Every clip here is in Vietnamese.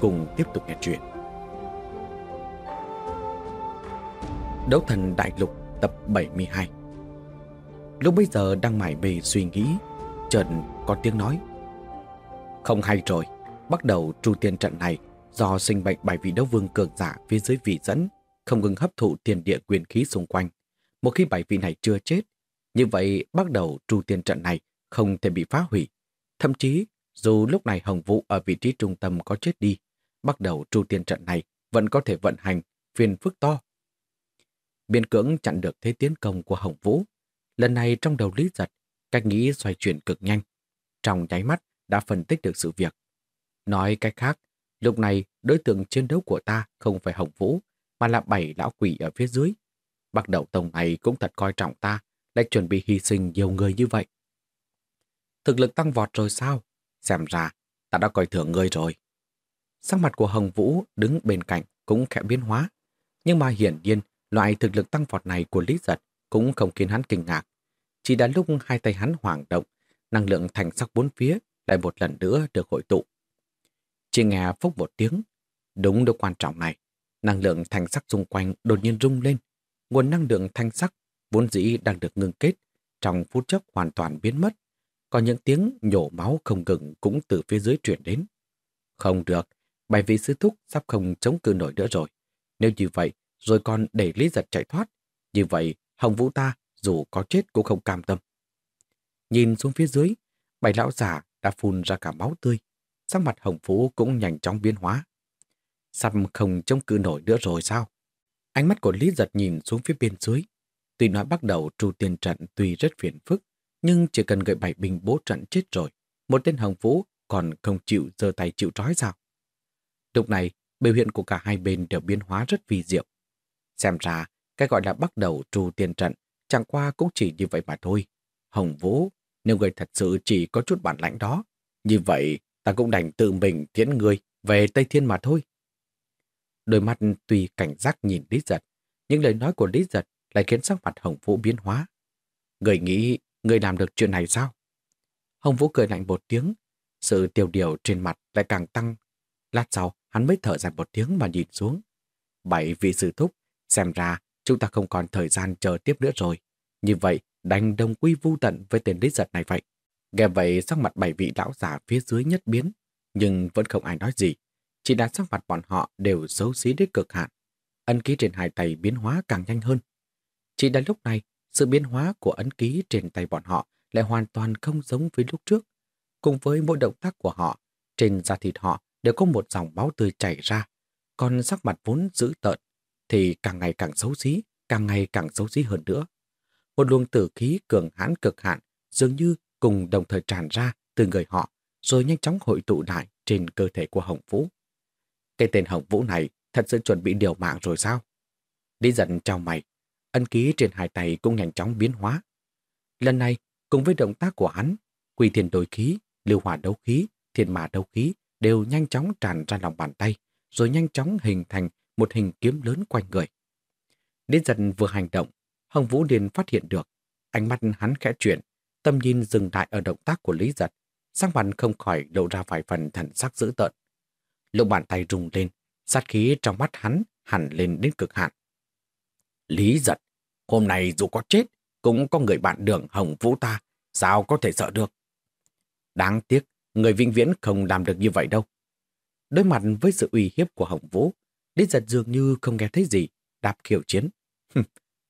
cùng tiếp tục nghe chuyện. Đấu thần đại lục tập 72 Lúc bây giờ đang mải mê suy nghĩ, Trần có tiếng nói. Không hay rồi, bắt đầu tru tiên trận này do sinh bệnh bài vị đấu vương cường giả phía dưới vị dẫn, không ngừng hấp thụ tiền địa quyền khí xung quanh. Một khi bảy vị này chưa chết, như vậy bắt đầu tru tiên trận này không thể bị phá hủy. Thậm chí, dù lúc này Hồng Vũ ở vị trí trung tâm có chết đi, bắt đầu tru tiên trận này vẫn có thể vận hành phiền phức to. Biên cưỡng chặn được thế tiến công của Hồng Vũ. Lần này trong đầu Lý Giật, cách nghĩ xoay chuyển cực nhanh. Trong nháy mắt đã phân tích được sự việc. Nói cách khác, lúc này đối tượng chiến đấu của ta không phải Hồng Vũ, mà là bảy lão quỷ ở phía dưới. Bắt đầu tổng này cũng thật coi trọng ta, lại chuẩn bị hy sinh nhiều người như vậy. Thực lực tăng vọt rồi sao? Xem ra, ta đã coi thường ngươi rồi. Sắc mặt của Hồng Vũ đứng bên cạnh cũng khẽ biến hóa. Nhưng mà hiển nhiên, loại thực lực tăng vọt này của Lý Giật cũng không khiến hắn kinh ngạc. Chỉ đã lúc hai tay hắn hoảng động, năng lượng thành sắc bốn phía lại một lần nữa được hội tụ. Chỉ nghe phốc một tiếng, đúng điều quan trọng này, năng lượng thành sắc xung quanh đột nhiên rung lên. Nguồn năng lượng thanh sắc vốn dĩ đang được ngưng kết, trong phút chốc hoàn toàn biến mất. Còn những tiếng nhổ máu không ngừng cũng từ phía dưới chuyển đến. Không được, bài vị sư thúc sắp không chống cự nổi nữa rồi. Nếu như vậy, rồi còn để Lý Giật chạy thoát, như vậy Hồng Vũ ta dù có chết cũng không cam tâm. Nhìn xuống phía dưới, bảy lão giả đã phun ra cả máu tươi. Sắc mặt Hồng Vũ cũng nhanh chóng biến hóa. Sắp không chống cự nổi nữa rồi sao? Ánh mắt của Lý Giật nhìn xuống phía bên dưới. Tuy nói bắt đầu tru tiên trận tuy rất phiền phức, nhưng chỉ cần gợi bảy bình bố trận chết rồi, một tên Hồng Vũ còn không chịu giơ tay chịu trói sao? Lúc này, biểu hiện của cả hai bên đều biến hóa rất vi diệu. Xem ra, cái gọi là bắt đầu trù tiền trận chẳng qua cũng chỉ như vậy mà thôi. Hồng Vũ, nếu người thật sự chỉ có chút bản lãnh đó, như vậy ta cũng đành tự mình tiễn người về Tây Thiên mà thôi. Đôi mắt tuy cảnh giác nhìn Lý Giật, nhưng lời nói của Lý Giật lại khiến sắc mặt Hồng Vũ biến hóa. Người nghĩ người làm được chuyện này sao? Hồng Vũ cười lạnh một tiếng, sự tiêu điều trên mặt lại càng tăng. Lát sau, hắn mới thở dài một tiếng mà nhìn xuống. Bảy vị sư thúc, xem ra chúng ta không còn thời gian chờ tiếp nữa rồi. Như vậy, đành đồng quy vu tận với tên lý giật này vậy. Nghe vậy sắc mặt bảy vị lão giả phía dưới nhất biến, nhưng vẫn không ai nói gì. Chỉ đã sắc mặt bọn họ đều xấu xí đến cực hạn. Ấn ký trên hai tay biến hóa càng nhanh hơn. Chỉ đã lúc này, sự biến hóa của ấn ký trên tay bọn họ lại hoàn toàn không giống với lúc trước. Cùng với mỗi động tác của họ, trên da thịt họ đều có một dòng máu tươi chảy ra, còn sắc mặt vốn dữ tợn thì càng ngày càng xấu xí, càng ngày càng xấu xí hơn nữa. Một luồng tử khí cường hãn cực hạn dường như cùng đồng thời tràn ra từ người họ, rồi nhanh chóng hội tụ lại trên cơ thể của Hồng Vũ. Cái tên Hồng Vũ này thật sự chuẩn bị điều mạng rồi sao? Lý giận chào mày, ân ký trên hai tay cũng nhanh chóng biến hóa. Lần này, cùng với động tác của hắn, quỳ thiền đối khí, lưu hỏa đấu khí, thiền mã đấu khí đều nhanh chóng tràn ra lòng bàn tay, rồi nhanh chóng hình thành một hình kiếm lớn quanh người. Đến dần vừa hành động, Hồng Vũ liền phát hiện được. Ánh mắt hắn khẽ chuyển, tâm nhìn dừng lại ở động tác của Lý Giật. Sang mặt không khỏi lộ ra vài phần thần sắc dữ tợn. Lúc bàn tay rung lên, sát khí trong mắt hắn hẳn lên đến cực hạn. Lý Giật, hôm nay dù có chết, cũng có người bạn đường Hồng Vũ ta, sao có thể sợ được. Đáng tiếc, người vĩnh viễn không làm được như vậy đâu. Đối mặt với sự uy hiếp của Hồng Vũ, Lý giật dường như không nghe thấy gì, đáp khiêu chiến.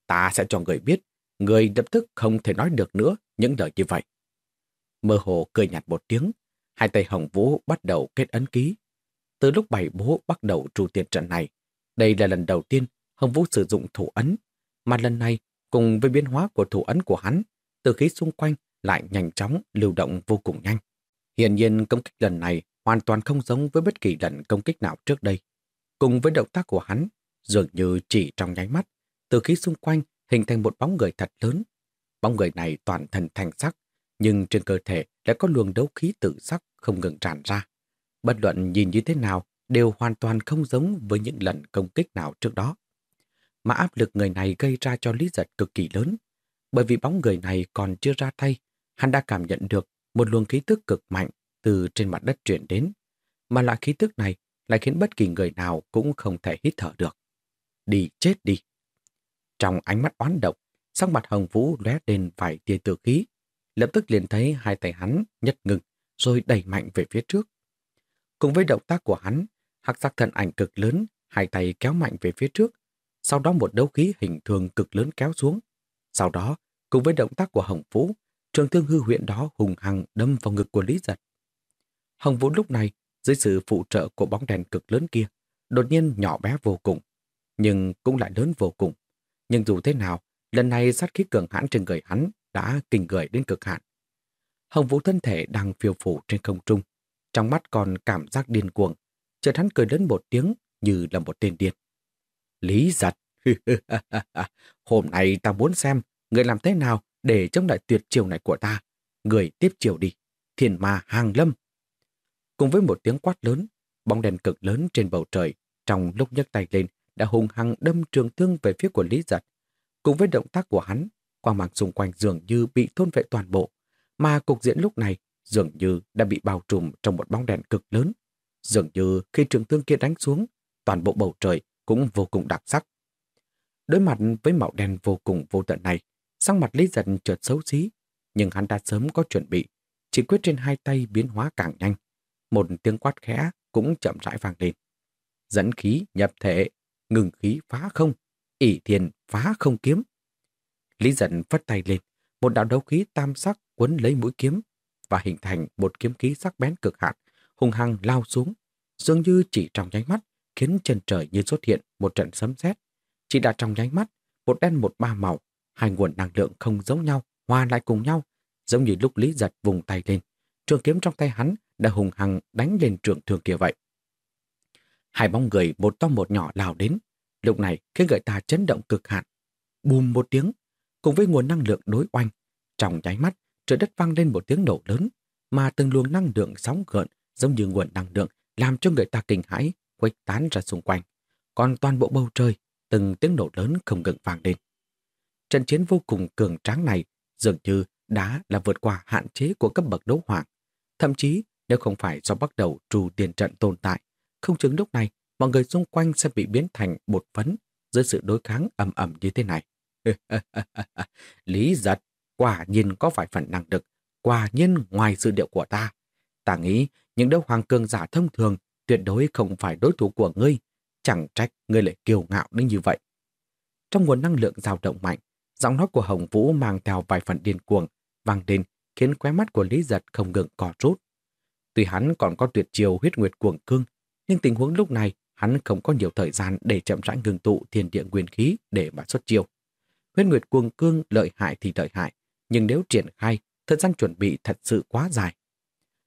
ta sẽ cho người biết, người lập tức không thể nói được nữa những lời như vậy. Mơ hồ cười nhạt một tiếng, hai tay Hồng Vũ bắt đầu kết ấn ký. Từ lúc bảy bố bắt đầu trù tiền trận này, đây là lần đầu tiên Hồng Vũ sử dụng thủ ấn, mà lần này cùng với biến hóa của thủ ấn của hắn, từ khí xung quanh lại nhanh chóng lưu động vô cùng nhanh. Hiện nhiên công kích lần này hoàn toàn không giống với bất kỳ lần công kích nào trước đây. Cùng với động tác của hắn, dường như chỉ trong nháy mắt, từ khí xung quanh hình thành một bóng người thật lớn. Bóng người này toàn thân thành sắc, nhưng trên cơ thể lại có luồng đấu khí tự sắc không ngừng tràn ra. Bất luận nhìn như thế nào đều hoàn toàn không giống với những lần công kích nào trước đó. Mà áp lực người này gây ra cho Lý Giật cực kỳ lớn, bởi vì bóng người này còn chưa ra tay, hắn đã cảm nhận được một luồng khí tức cực mạnh từ trên mặt đất chuyển đến, mà loại khí tức này lại khiến bất kỳ người nào cũng không thể hít thở được. Đi chết đi! Trong ánh mắt oán độc, sắc mặt Hồng Vũ lóe lên vài tia tử khí, lập tức liền thấy hai tay hắn nhất ngừng, rồi đẩy mạnh về phía trước. Cùng với động tác của hắn, hắc sắc thân ảnh cực lớn, hai tay kéo mạnh về phía trước, sau đó một đấu khí hình thường cực lớn kéo xuống. Sau đó, cùng với động tác của Hồng Vũ, trường thương hư huyện đó hùng hằng đâm vào ngực của Lý Giật. Hồng Vũ lúc này, dưới sự phụ trợ của bóng đèn cực lớn kia, đột nhiên nhỏ bé vô cùng, nhưng cũng lại lớn vô cùng. Nhưng dù thế nào, lần này sát khí cường hãn trên người hắn đã kinh người đến cực hạn. Hồng Vũ thân thể đang phiêu phủ trên không trung, trong mắt còn cảm giác điên cuồng, chợt hắn cười lớn một tiếng như là một tên điên. Lý giật, hôm nay ta muốn xem người làm thế nào để chống lại tuyệt chiều này của ta. Người tiếp chiều đi, thiền ma hàng lâm. Cùng với một tiếng quát lớn, bóng đèn cực lớn trên bầu trời trong lúc nhấc tay lên đã hùng hăng đâm trường thương về phía của Lý Giật. Cùng với động tác của hắn, quang mạng xung quanh dường như bị thôn vệ toàn bộ, mà cục diễn lúc này dường như đã bị bao trùm trong một bóng đèn cực lớn. Dường như khi trường thương kia đánh xuống, toàn bộ bầu trời cũng vô cùng đặc sắc. Đối mặt với màu đen vô cùng vô tận này, sang mặt Lý Giật trượt xấu xí, nhưng hắn đã sớm có chuẩn bị, chỉ quyết trên hai tay biến hóa càng nhanh. Một tiếng quát khẽ cũng chậm rãi vang lên. Dẫn khí nhập thể, ngừng khí phá không, ỷ thiền phá không kiếm. Lý giận phất tay lên, một đạo đấu khí tam sắc quấn lấy mũi kiếm và hình thành một kiếm khí sắc bén cực hạn, hung hăng lao xuống, dường như chỉ trong nháy mắt khiến chân trời như xuất hiện một trận sấm sét. Chỉ đã trong nháy mắt, một đen một ba màu, hai nguồn năng lượng không giống nhau, hòa lại cùng nhau, giống như lúc Lý giật vùng tay lên. Trường kiếm trong tay hắn đã hùng hăng đánh lên trường thường kia vậy. Hai bóng người một to một nhỏ lao đến, lúc này khiến người ta chấn động cực hạn. Bùm một tiếng, cùng với nguồn năng lượng đối oanh, trong nháy mắt, trời đất vang lên một tiếng nổ lớn, mà từng luồng năng lượng sóng gợn giống như nguồn năng lượng làm cho người ta kinh hãi, khuếch tán ra xung quanh. Còn toàn bộ bầu trời, từng tiếng nổ lớn không ngừng vang lên. Trận chiến vô cùng cường tráng này dường như đã là vượt qua hạn chế của cấp bậc đấu hoàng. Thậm chí, nếu không phải do bắt đầu trù tiền trận tồn tại, không chứng lúc này mọi người xung quanh sẽ bị biến thành bột phấn dưới sự đối kháng ầm ầm như thế này. Lý giật, quả nhiên có phải phần năng lực, quả nhiên ngoài dự liệu của ta. Ta nghĩ những đấu hoàng cường giả thông thường tuyệt đối không phải đối thủ của ngươi, chẳng trách ngươi lại kiêu ngạo đến như vậy. Trong nguồn năng lượng dao động mạnh, giọng nói của Hồng Vũ mang theo vài phần điên cuồng, vang lên khiến khóe mắt của Lý Giật không ngừng cò rút. Tuy hắn còn có tuyệt chiều huyết nguyệt cuồng cương, nhưng tình huống lúc này hắn không có nhiều thời gian để chậm rãi ngừng tụ thiên địa nguyên khí để mà xuất chiêu. Huyết nguyệt cuồng cương lợi hại thì lợi hại, nhưng nếu triển khai, thời gian chuẩn bị thật sự quá dài.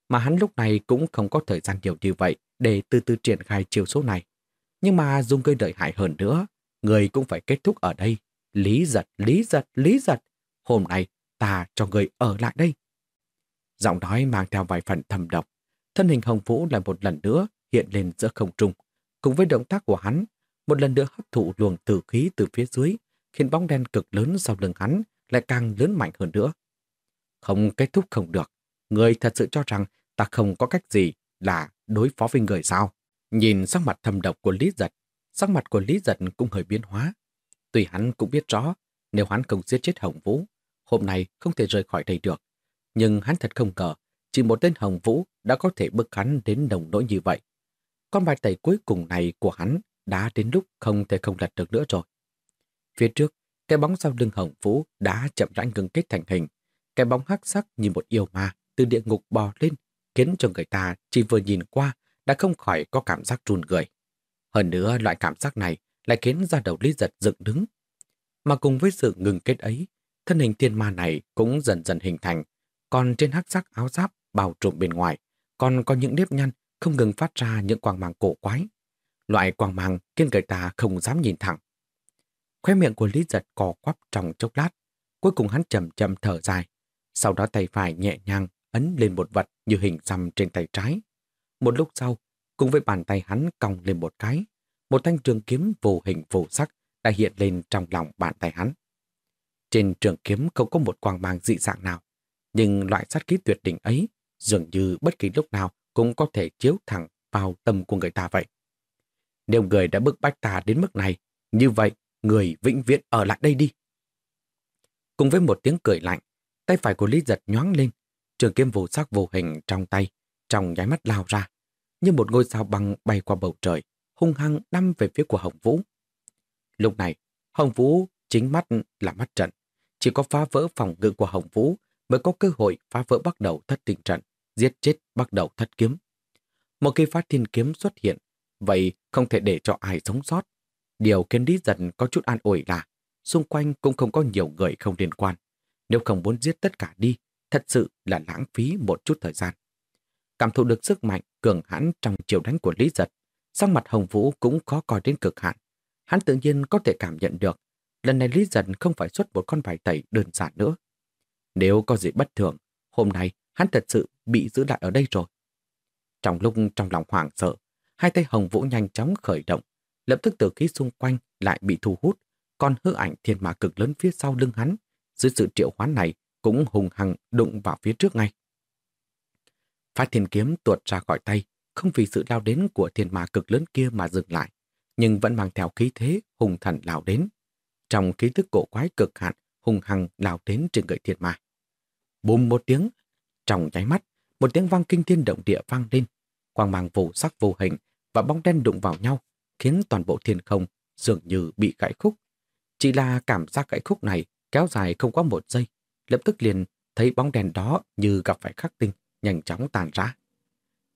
Mà hắn lúc này cũng không có thời gian nhiều như vậy để từ từ triển khai chiều số này. Nhưng mà dùng gây lợi hại hơn nữa, người cũng phải kết thúc ở đây. Lý giật, lý giật, lý giật. Hôm nay ta cho người ở lại đây. Giọng nói mang theo vài phần thầm độc. Thân hình Hồng Vũ lại một lần nữa hiện lên giữa không trung. Cùng với động tác của hắn, một lần nữa hấp thụ luồng tử khí từ phía dưới, khiến bóng đen cực lớn sau lưng hắn lại càng lớn mạnh hơn nữa. Không kết thúc không được. Người thật sự cho rằng ta không có cách gì là đối phó với người sao? Nhìn sắc mặt thầm độc của Lý Giật, sắc mặt của Lý Giật cũng hơi biến hóa. Tuy hắn cũng biết rõ, nếu hắn không giết chết Hồng Vũ, hôm nay không thể rời khỏi đây được. Nhưng hắn thật không ngờ, chỉ một tên Hồng Vũ đã có thể bức hắn đến nồng nỗi như vậy. Con bài tẩy cuối cùng này của hắn đã đến lúc không thể không lật được nữa rồi. Phía trước, cái bóng sau lưng Hồng Vũ đã chậm rãi ngừng kết thành hình. Cái bóng hắc sắc như một yêu ma từ địa ngục bò lên, khiến cho người ta chỉ vừa nhìn qua đã không khỏi có cảm giác run người. Hơn nữa, loại cảm giác này lại khiến ra đầu Lý Giật dựng đứng. Mà cùng với sự ngừng kết ấy, thân hình tiên ma này cũng dần dần hình thành, còn trên hắc sắc áo giáp bao trùm bên ngoài, còn có những nếp nhăn không ngừng phát ra những quang mang cổ quái. Loại quang mang khiến người ta không dám nhìn thẳng. Khoe miệng của Lý Giật cò quắp trong chốc lát, cuối cùng hắn chậm chậm thở dài. Sau đó tay phải nhẹ nhàng ấn lên một vật như hình xăm trên tay trái. Một lúc sau, cùng với bàn tay hắn cong lên một cái, một thanh trường kiếm vô hình vô sắc đã hiện lên trong lòng bàn tay hắn. Trên trường kiếm không có một quang mang dị dạng nào, nhưng loại sát khí tuyệt đỉnh ấy dường như bất kỳ lúc nào cũng có thể chiếu thẳng vào tâm của người ta vậy. Nếu người đã bức bách ta đến mức này, như vậy người vĩnh viễn ở lại đây đi. Cùng với một tiếng cười lạnh, tay phải của Lý giật nhoáng lên, trường kiếm vô sắc vô hình trong tay, trong nháy mắt lao ra, như một ngôi sao băng bay qua bầu trời, hung hăng đâm về phía của Hồng Vũ. Lúc này, Hồng Vũ chính mắt là mắt trận. Chỉ có phá vỡ phòng ngự của Hồng Vũ mới có cơ hội phá vỡ bắt đầu thất tình trận, giết chết bắt đầu thất kiếm. Một khi phát thiên kiếm xuất hiện, vậy không thể để cho ai sống sót. Điều khiến Lý Dần có chút an ủi là xung quanh cũng không có nhiều người không liên quan. Nếu không muốn giết tất cả đi, thật sự là lãng phí một chút thời gian. Cảm thụ được sức mạnh cường hãn trong chiều đánh của Lý Giật, sắc mặt Hồng Vũ cũng khó coi đến cực hạn. Hắn tự nhiên có thể cảm nhận được, lần này Lý Dần không phải xuất một con vải tẩy đơn giản nữa. Nếu có gì bất thường, hôm nay hắn thật sự bị giữ lại ở đây rồi. Trong lúc trong lòng hoảng sợ, hai tay Hồng Vũ nhanh chóng khởi động, lập tức từ khí xung quanh lại bị thu hút, còn hư ảnh thiên mã cực lớn phía sau lưng hắn, dưới sự triệu hoán này cũng hùng hăng đụng vào phía trước ngay. Phát thiên kiếm tuột ra khỏi tay, không vì sự lao đến của thiên ma cực lớn kia mà dừng lại, nhưng vẫn mang theo khí thế hùng thần lao đến. Trong khí thức cổ quái cực hạn, hùng hằng lao đến trên người thiên ma. Bùm một tiếng, trong nháy mắt, một tiếng vang kinh thiên động địa vang lên, quang mang vô sắc vô hình và bóng đen đụng vào nhau, khiến toàn bộ thiên không dường như bị gãy khúc. Chỉ là cảm giác gãy khúc này kéo dài không quá một giây, lập tức liền thấy bóng đèn đó như gặp phải khắc tinh, nhanh chóng tàn ra.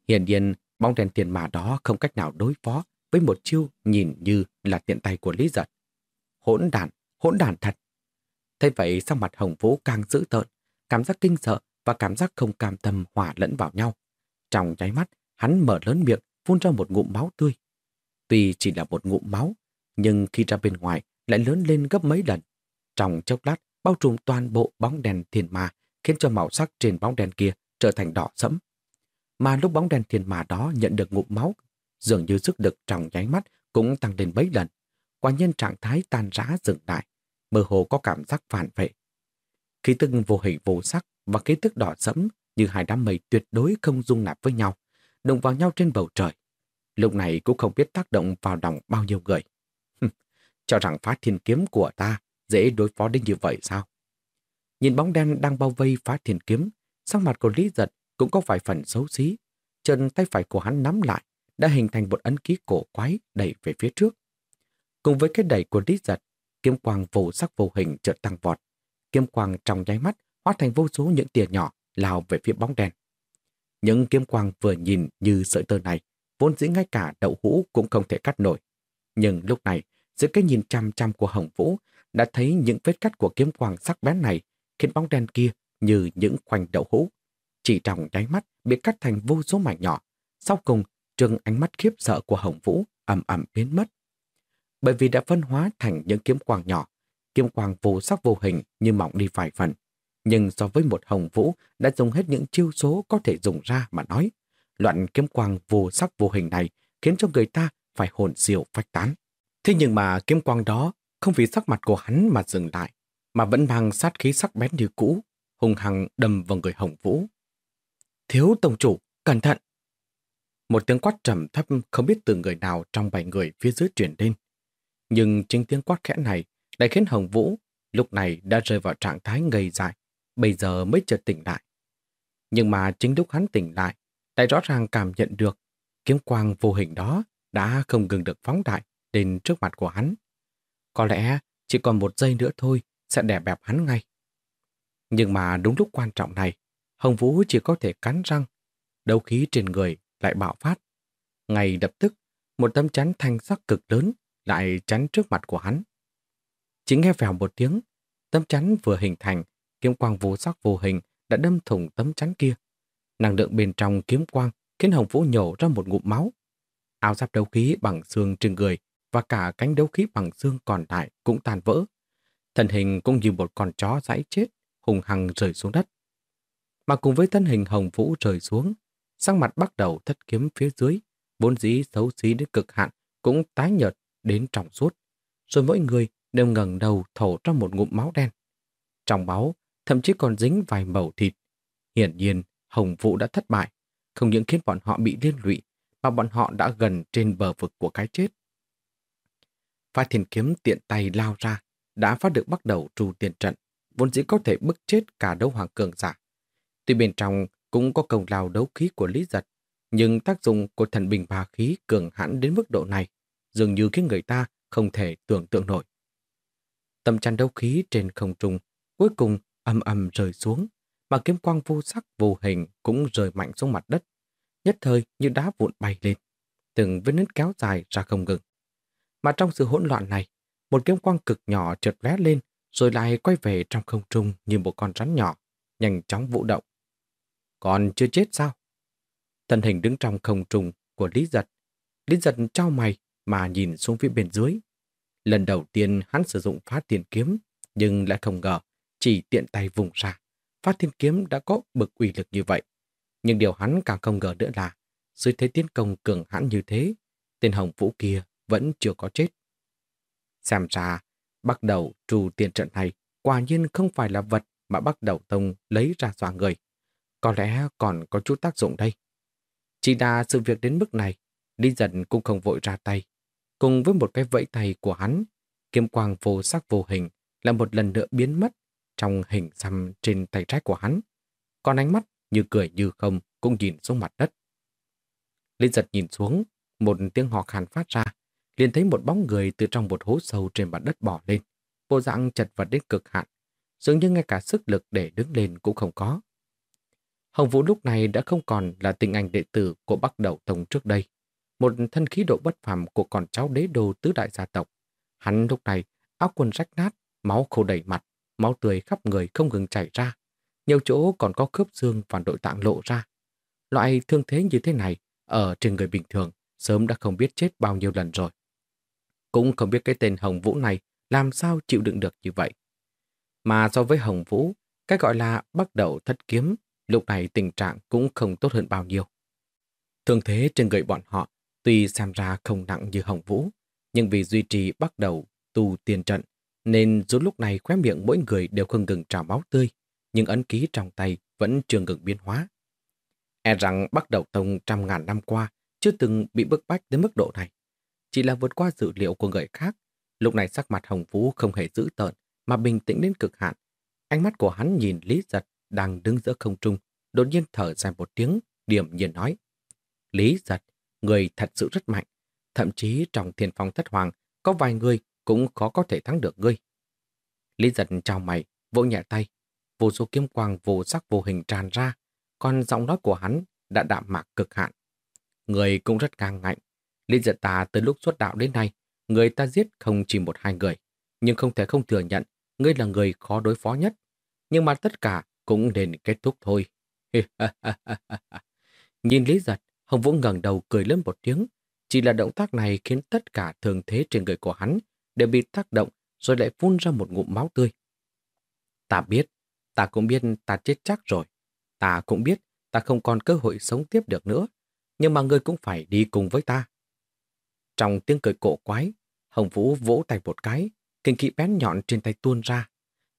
Hiển nhiên, bóng đèn tiền mà đó không cách nào đối phó với một chiêu nhìn như là tiện tay của Lý Giật. Hỗn đàn, hỗn đàn thật. Thế vậy sắc mặt Hồng Vũ càng dữ tợn, cảm giác kinh sợ và cảm giác không cam tâm hòa lẫn vào nhau. Trong nháy mắt, hắn mở lớn miệng, phun ra một ngụm máu tươi. Tuy chỉ là một ngụm máu, nhưng khi ra bên ngoài lại lớn lên gấp mấy lần. Trong chốc lát, bao trùm toàn bộ bóng đèn thiền ma, khiến cho màu sắc trên bóng đèn kia trở thành đỏ sẫm. Mà lúc bóng đen thiền mà đó nhận được ngụm máu, dường như sức lực trong nháy mắt cũng tăng lên mấy lần. Quả nhân trạng thái tan rã dừng lại, mơ hồ có cảm giác phản vệ. Khí tức vô hình vô sắc và khí tức đỏ sẫm như hai đám mây tuyệt đối không dung nạp với nhau, đụng vào nhau trên bầu trời. Lúc này cũng không biết tác động vào lòng bao nhiêu người. Cho rằng phá thiên kiếm của ta dễ đối phó đến như vậy sao? Nhìn bóng đen đang bao vây phá thiên kiếm, sắc mặt của Lý Giật cũng có vài phần xấu xí. Chân tay phải của hắn nắm lại, đã hình thành một ấn ký cổ quái đẩy về phía trước. Cùng với cái đẩy của Lý Giật, kiếm quang vô sắc vô hình chợt tăng vọt. Kiếm quang trong nháy mắt hóa thành vô số những tia nhỏ lao về phía bóng đèn. Những kiếm quang vừa nhìn như sợi tơ này, vốn dĩ ngay cả đậu hũ cũng không thể cắt nổi. Nhưng lúc này, giữa cái nhìn chăm chăm của Hồng Vũ đã thấy những vết cắt của kiếm quang sắc bén này khiến bóng đen kia như những khoanh đậu hũ. Chỉ trong đáy mắt bị cắt thành vô số mảnh nhỏ. Sau cùng, trừng ánh mắt khiếp sợ của Hồng Vũ ẩm ẩm biến mất. Bởi vì đã phân hóa thành những kiếm quang nhỏ, kiếm quang vô sắc vô hình như mỏng đi vài phần. Nhưng so với một Hồng Vũ đã dùng hết những chiêu số có thể dùng ra mà nói, loạn kiếm quang vô sắc vô hình này khiến cho người ta phải hồn siêu phách tán. Thế nhưng mà kiếm quang đó không vì sắc mặt của hắn mà dừng lại, mà vẫn mang sát khí sắc bén như cũ, hung hăng đâm vào người Hồng Vũ. Thiếu tổng chủ, cẩn thận! Một tiếng quát trầm thấp không biết từ người nào trong bảy người phía dưới truyền lên. Nhưng chính tiếng quát khẽ này đã khiến Hồng Vũ lúc này đã rơi vào trạng thái ngây dại, bây giờ mới chợt tỉnh lại. Nhưng mà chính lúc hắn tỉnh lại, lại rõ ràng cảm nhận được kiếm quang vô hình đó đã không ngừng được phóng đại đến trước mặt của hắn. Có lẽ chỉ còn một giây nữa thôi sẽ đè bẹp hắn ngay. Nhưng mà đúng lúc quan trọng này, Hồng Vũ chỉ có thể cắn răng, đấu khí trên người lại bạo phát. Ngay lập tức, một tấm chắn thanh sắc cực lớn lại chắn trước mặt của hắn. Chỉ nghe vèo một tiếng, tấm chắn vừa hình thành, kiếm quang vô sắc vô hình đã đâm thủng tấm chắn kia. Năng lượng bên trong kiếm quang khiến Hồng Vũ nhổ ra một ngụm máu. Áo giáp đấu khí bằng xương trên người và cả cánh đấu khí bằng xương còn lại cũng tan vỡ. Thần hình cũng như một con chó dãi chết, hùng hằng rơi xuống đất. Mà cùng với thân hình hồng vũ rơi xuống, sang mặt bắt đầu thất kiếm phía dưới, vốn dĩ xấu xí đến cực hạn, cũng tái nhợt đến trọng suốt. Rồi mỗi người đều ngẩng đầu thổ ra một ngụm máu đen. Trong máu, thậm chí còn dính vài mẩu thịt. Hiển nhiên, Hồng Vũ đã thất bại, không những khiến bọn họ bị liên lụy, mà bọn họ đã gần trên bờ vực của cái chết. Phái thiên kiếm tiện tay lao ra, đã phát được bắt đầu trù tiền trận, vốn dĩ có thể bức chết cả đấu hoàng cường giả. Tuy bên trong cũng có công lao đấu khí của Lý Giật, nhưng tác dụng của thần bình bà khí cường hãn đến mức độ này, dường như khiến người ta không thể tưởng tượng nổi. Tâm chăn đấu khí trên không trung, cuối cùng âm âm rơi xuống, mà kiếm quang vô sắc vô hình cũng rơi mạnh xuống mặt đất, nhất thời như đá vụn bay lên, từng vết nứt kéo dài ra không ngừng. Mà trong sự hỗn loạn này, một kiếm quang cực nhỏ chợt lóe lên, rồi lại quay về trong không trung như một con rắn nhỏ, nhanh chóng vũ động. Còn chưa chết sao? Thân hình đứng trong không trung của Lý Giật. Lý Giật trao mày mà nhìn xuống phía bên dưới. Lần đầu tiên hắn sử dụng phát tiền kiếm, nhưng lại không ngờ, chỉ tiện tay vùng ra. phát thiên kiếm đã có bực uy lực như vậy. Nhưng điều hắn càng không ngờ nữa là, dưới thế tiến công cường hãn như thế, tên hồng vũ kia vẫn chưa có chết. Xem ra, bắt đầu trù tiền trận này quả nhiên không phải là vật mà bắt đầu tông lấy ra dọa người. Có lẽ còn có chút tác dụng đây. Chỉ là sự việc đến mức này, đi Dần cũng không vội ra tay. Cùng với một cái vẫy tay của hắn, kiếm quang vô sắc vô hình là một lần nữa biến mất trong hình xăm trên tay trái của hắn. Còn ánh mắt như cười như không cũng nhìn xuống mặt đất. Lý giật nhìn xuống, một tiếng hò khàn phát ra, liền thấy một bóng người từ trong một hố sâu trên mặt đất bỏ lên, vô dạng chật vật đến cực hạn, dường như ngay cả sức lực để đứng lên cũng không có. Hồng Vũ lúc này đã không còn là tình ảnh đệ tử của Bắc Đậu Tông trước đây, một thân khí độ bất phàm của con cháu đế đô tứ đại gia tộc. Hắn lúc này áo quần rách nát, máu khô đầy mặt, máu tươi khắp người không ngừng chảy ra. Nhiều chỗ còn có khớp xương và nội tạng lộ ra. Loại thương thế như thế này ở trên người bình thường sớm đã không biết chết bao nhiêu lần rồi. Cũng không biết cái tên Hồng Vũ này làm sao chịu đựng được như vậy. Mà so với Hồng Vũ, cái gọi là bắt đầu thất kiếm, lúc này tình trạng cũng không tốt hơn bao nhiêu. Thương thế trên người bọn họ tuy xem ra không nặng như Hồng Vũ, nhưng vì duy trì bắt đầu tu tiền trận, nên dù lúc này khóe miệng mỗi người đều không ngừng trào máu tươi, nhưng ấn ký trong tay vẫn chưa ngừng biến hóa. E rằng bắt đầu tông trăm ngàn năm qua chưa từng bị bức bách đến mức độ này. Chỉ là vượt qua dự liệu của người khác, lúc này sắc mặt Hồng Vũ không hề dữ tợn, mà bình tĩnh đến cực hạn. Ánh mắt của hắn nhìn Lý Giật đang đứng giữa không trung, đột nhiên thở dài một tiếng, điểm nhiên nói. Lý Giật, người thật sự rất mạnh. Thậm chí trong thiên phong thất hoàng, có vài người cũng khó có thể thắng được ngươi. Lý giật chào mày, vỗ nhẹ tay. Vô số kiếm quang vô sắc vô hình tràn ra, còn giọng nói của hắn đã đạm mạc cực hạn. Người cũng rất càng ngạnh. Lý giật ta từ lúc xuất đạo đến nay, người ta giết không chỉ một hai người, nhưng không thể không thừa nhận ngươi là người khó đối phó nhất. Nhưng mà tất cả cũng nên kết thúc thôi. Nhìn Lý giật, Hồng Vũ ngẩng đầu cười lớn một tiếng. Chỉ là động tác này khiến tất cả thường thế trên người của hắn đều bị tác động rồi lại phun ra một ngụm máu tươi. Ta biết, ta cũng biết ta chết chắc rồi. Ta cũng biết ta không còn cơ hội sống tiếp được nữa. Nhưng mà ngươi cũng phải đi cùng với ta. Trong tiếng cười cổ quái, Hồng Vũ vỗ tay một cái, kinh kỵ bén nhọn trên tay tuôn ra.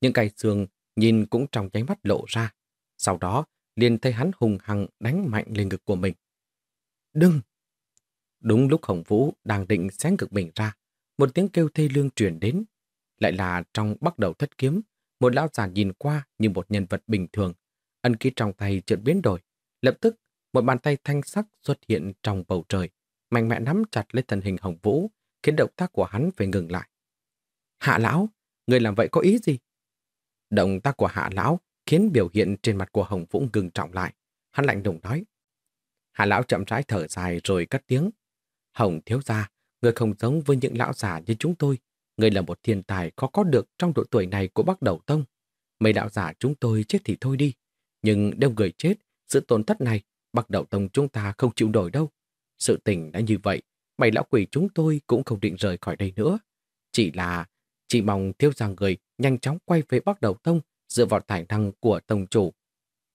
Những cây xương nhìn cũng trong nháy mắt lộ ra. Sau đó, liền thấy hắn hùng hăng đánh mạnh lên ngực của mình. Đừng! Đúng lúc Hồng Vũ đang định xé ngực mình ra, một tiếng kêu thê lương truyền đến. Lại là trong bắt đầu thất kiếm, một lão già nhìn qua như một nhân vật bình thường. Ân ký trong tay chợt biến đổi. Lập tức, một bàn tay thanh sắc xuất hiện trong bầu trời, mạnh mẽ nắm chặt lấy thân hình Hồng Vũ, khiến động tác của hắn phải ngừng lại. Hạ lão, người làm vậy có ý gì? Động tác của hạ lão khiến biểu hiện trên mặt của Hồng Vũ ngừng trọng lại. Hắn lạnh lùng nói. Hạ lão chậm rãi thở dài rồi cất tiếng. Hồng thiếu gia, người không giống với những lão già như chúng tôi. Người là một thiên tài khó có được trong độ tuổi này của Bắc Đầu Tông. Mấy lão giả chúng tôi chết thì thôi đi. Nhưng nếu người chết, sự tổn thất này, Bắc Đầu Tông chúng ta không chịu nổi đâu. Sự tình đã như vậy, bảy lão quỷ chúng tôi cũng không định rời khỏi đây nữa. Chỉ là, chỉ mong thiếu giang người nhanh chóng quay về bắt đầu tông dựa vào tài năng của tông chủ.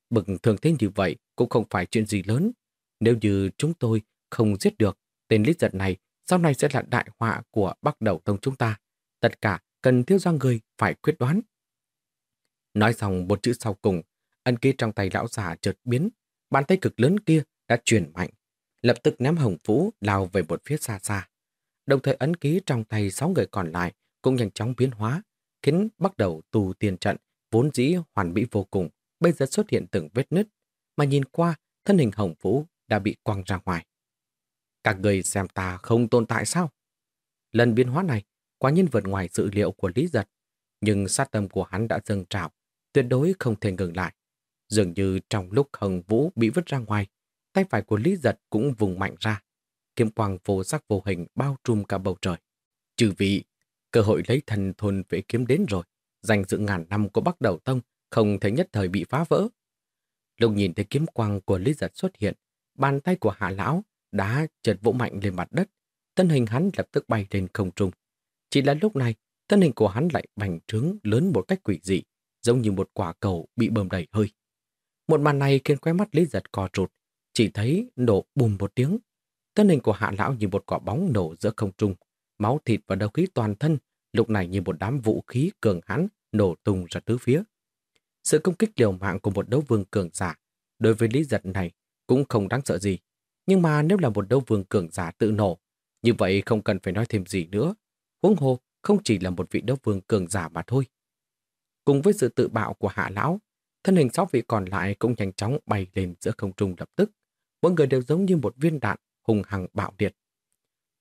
Bực thường thế như vậy cũng không phải chuyện gì lớn. Nếu như chúng tôi không giết được tên lít giật này, sau này sẽ là đại họa của bắt đầu tông chúng ta. Tất cả cần thiếu giang người phải quyết đoán. Nói xong một chữ sau cùng, ân ký trong tay lão già chợt biến, bàn tay cực lớn kia đã chuyển mạnh, lập tức ném hồng phú lao về một phía xa xa. Đồng thời ấn ký trong tay sáu người còn lại cũng nhanh chóng biến hóa, khiến bắt đầu tù tiền trận vốn dĩ hoàn mỹ vô cùng, bây giờ xuất hiện từng vết nứt, mà nhìn qua, thân hình hồng vũ đã bị quăng ra ngoài. Các người xem ta không tồn tại sao? Lần biến hóa này quả nhiên vượt ngoài dự liệu của Lý Giật, nhưng sát tâm của hắn đã dâng trào, tuyệt đối không thể ngừng lại. Dường như trong lúc Hồng Vũ bị vứt ra ngoài, tay phải của Lý Giật cũng vùng mạnh ra. Kiếm quang vô sắc vô hình bao trùm cả bầu trời. Trừ vị, cơ hội lấy thần thôn vệ kiếm đến rồi. Danh dự ngàn năm của Bắc Đầu Tông không thể nhất thời bị phá vỡ. Lúc nhìn thấy kiếm quang của Lý Giật xuất hiện, bàn tay của Hạ Lão đã chợt vỗ mạnh lên mặt đất. Thân hình hắn lập tức bay lên không trung. Chỉ là lúc này, thân hình của hắn lại bành trướng lớn một cách quỷ dị, giống như một quả cầu bị bơm đầy hơi. Một màn này khiến khóe mắt Lý Giật co trụt, chỉ thấy nổ bùm một tiếng. Thân hình của hạ lão như một quả bóng nổ giữa không trung, máu thịt và đầu khí toàn thân, lúc này như một đám vũ khí cường hãn nổ tung ra tứ phía. Sự công kích liều mạng của một đấu vương cường giả, đối với Lý Giật này cũng không đáng sợ gì. Nhưng mà nếu là một đấu vương cường giả tự nổ, như vậy không cần phải nói thêm gì nữa. Huống hồ không chỉ là một vị đấu vương cường giả mà thôi. Cùng với sự tự bạo của hạ lão, thân hình sáu vị còn lại cũng nhanh chóng bay lên giữa không trung lập tức. Mỗi người đều giống như một viên đạn hùng hằng bạo liệt.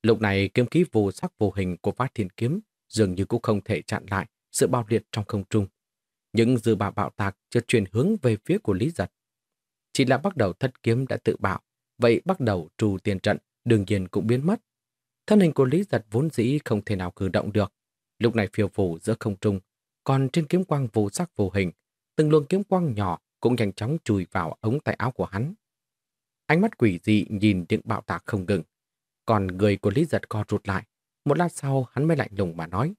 Lúc này kiếm khí vô sắc vô hình của phát thiên kiếm dường như cũng không thể chặn lại sự bạo liệt trong không trung. Những dư bạo bạo tạc chưa chuyển hướng về phía của Lý Giật. Chỉ là bắt đầu thất kiếm đã tự bạo, vậy bắt đầu trù tiền trận đương nhiên cũng biến mất. Thân hình của Lý Giật vốn dĩ không thể nào cử động được. Lúc này phiêu phù giữa không trung, còn trên kiếm quang vô sắc vô hình, từng luồng kiếm quang nhỏ cũng nhanh chóng chui vào ống tay áo của hắn. Ánh mắt quỷ dị nhìn những bạo tạc không ngừng. Còn người của Lý Giật co rụt lại. Một lát sau hắn mới lạnh lùng mà nói.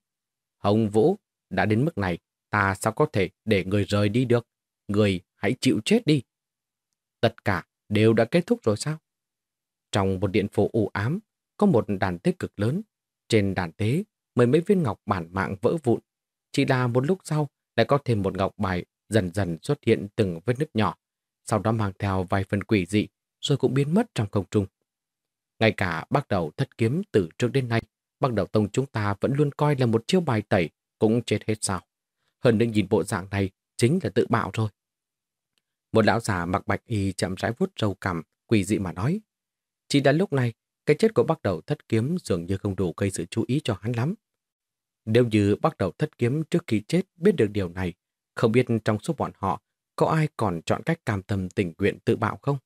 Hồng Vũ, đã đến mức này, ta sao có thể để người rời đi được? Người hãy chịu chết đi. Tất cả đều đã kết thúc rồi sao? Trong một điện phủ u ám, có một đàn tế cực lớn. Trên đàn tế, mười mấy viên ngọc bản mạng vỡ vụn. Chỉ là một lúc sau, lại có thêm một ngọc bài dần dần xuất hiện từng vết nứt nhỏ, sau đó mang theo vài phần quỷ dị, rồi cũng biến mất trong không trung. Ngay cả bắt đầu thất kiếm từ trước đến nay, bắt đầu tông chúng ta vẫn luôn coi là một chiêu bài tẩy, cũng chết hết sao. Hơn nữa nhìn bộ dạng này chính là tự bạo rồi. Một lão già mặc bạch y chậm rãi vuốt râu cằm, quỳ dị mà nói. Chỉ đến lúc này, cái chết của bắt đầu thất kiếm dường như không đủ gây sự chú ý cho hắn lắm. Nếu như bắt đầu thất kiếm trước khi chết biết được điều này, không biết trong số bọn họ có ai còn chọn cách cam tâm tình nguyện tự bạo không?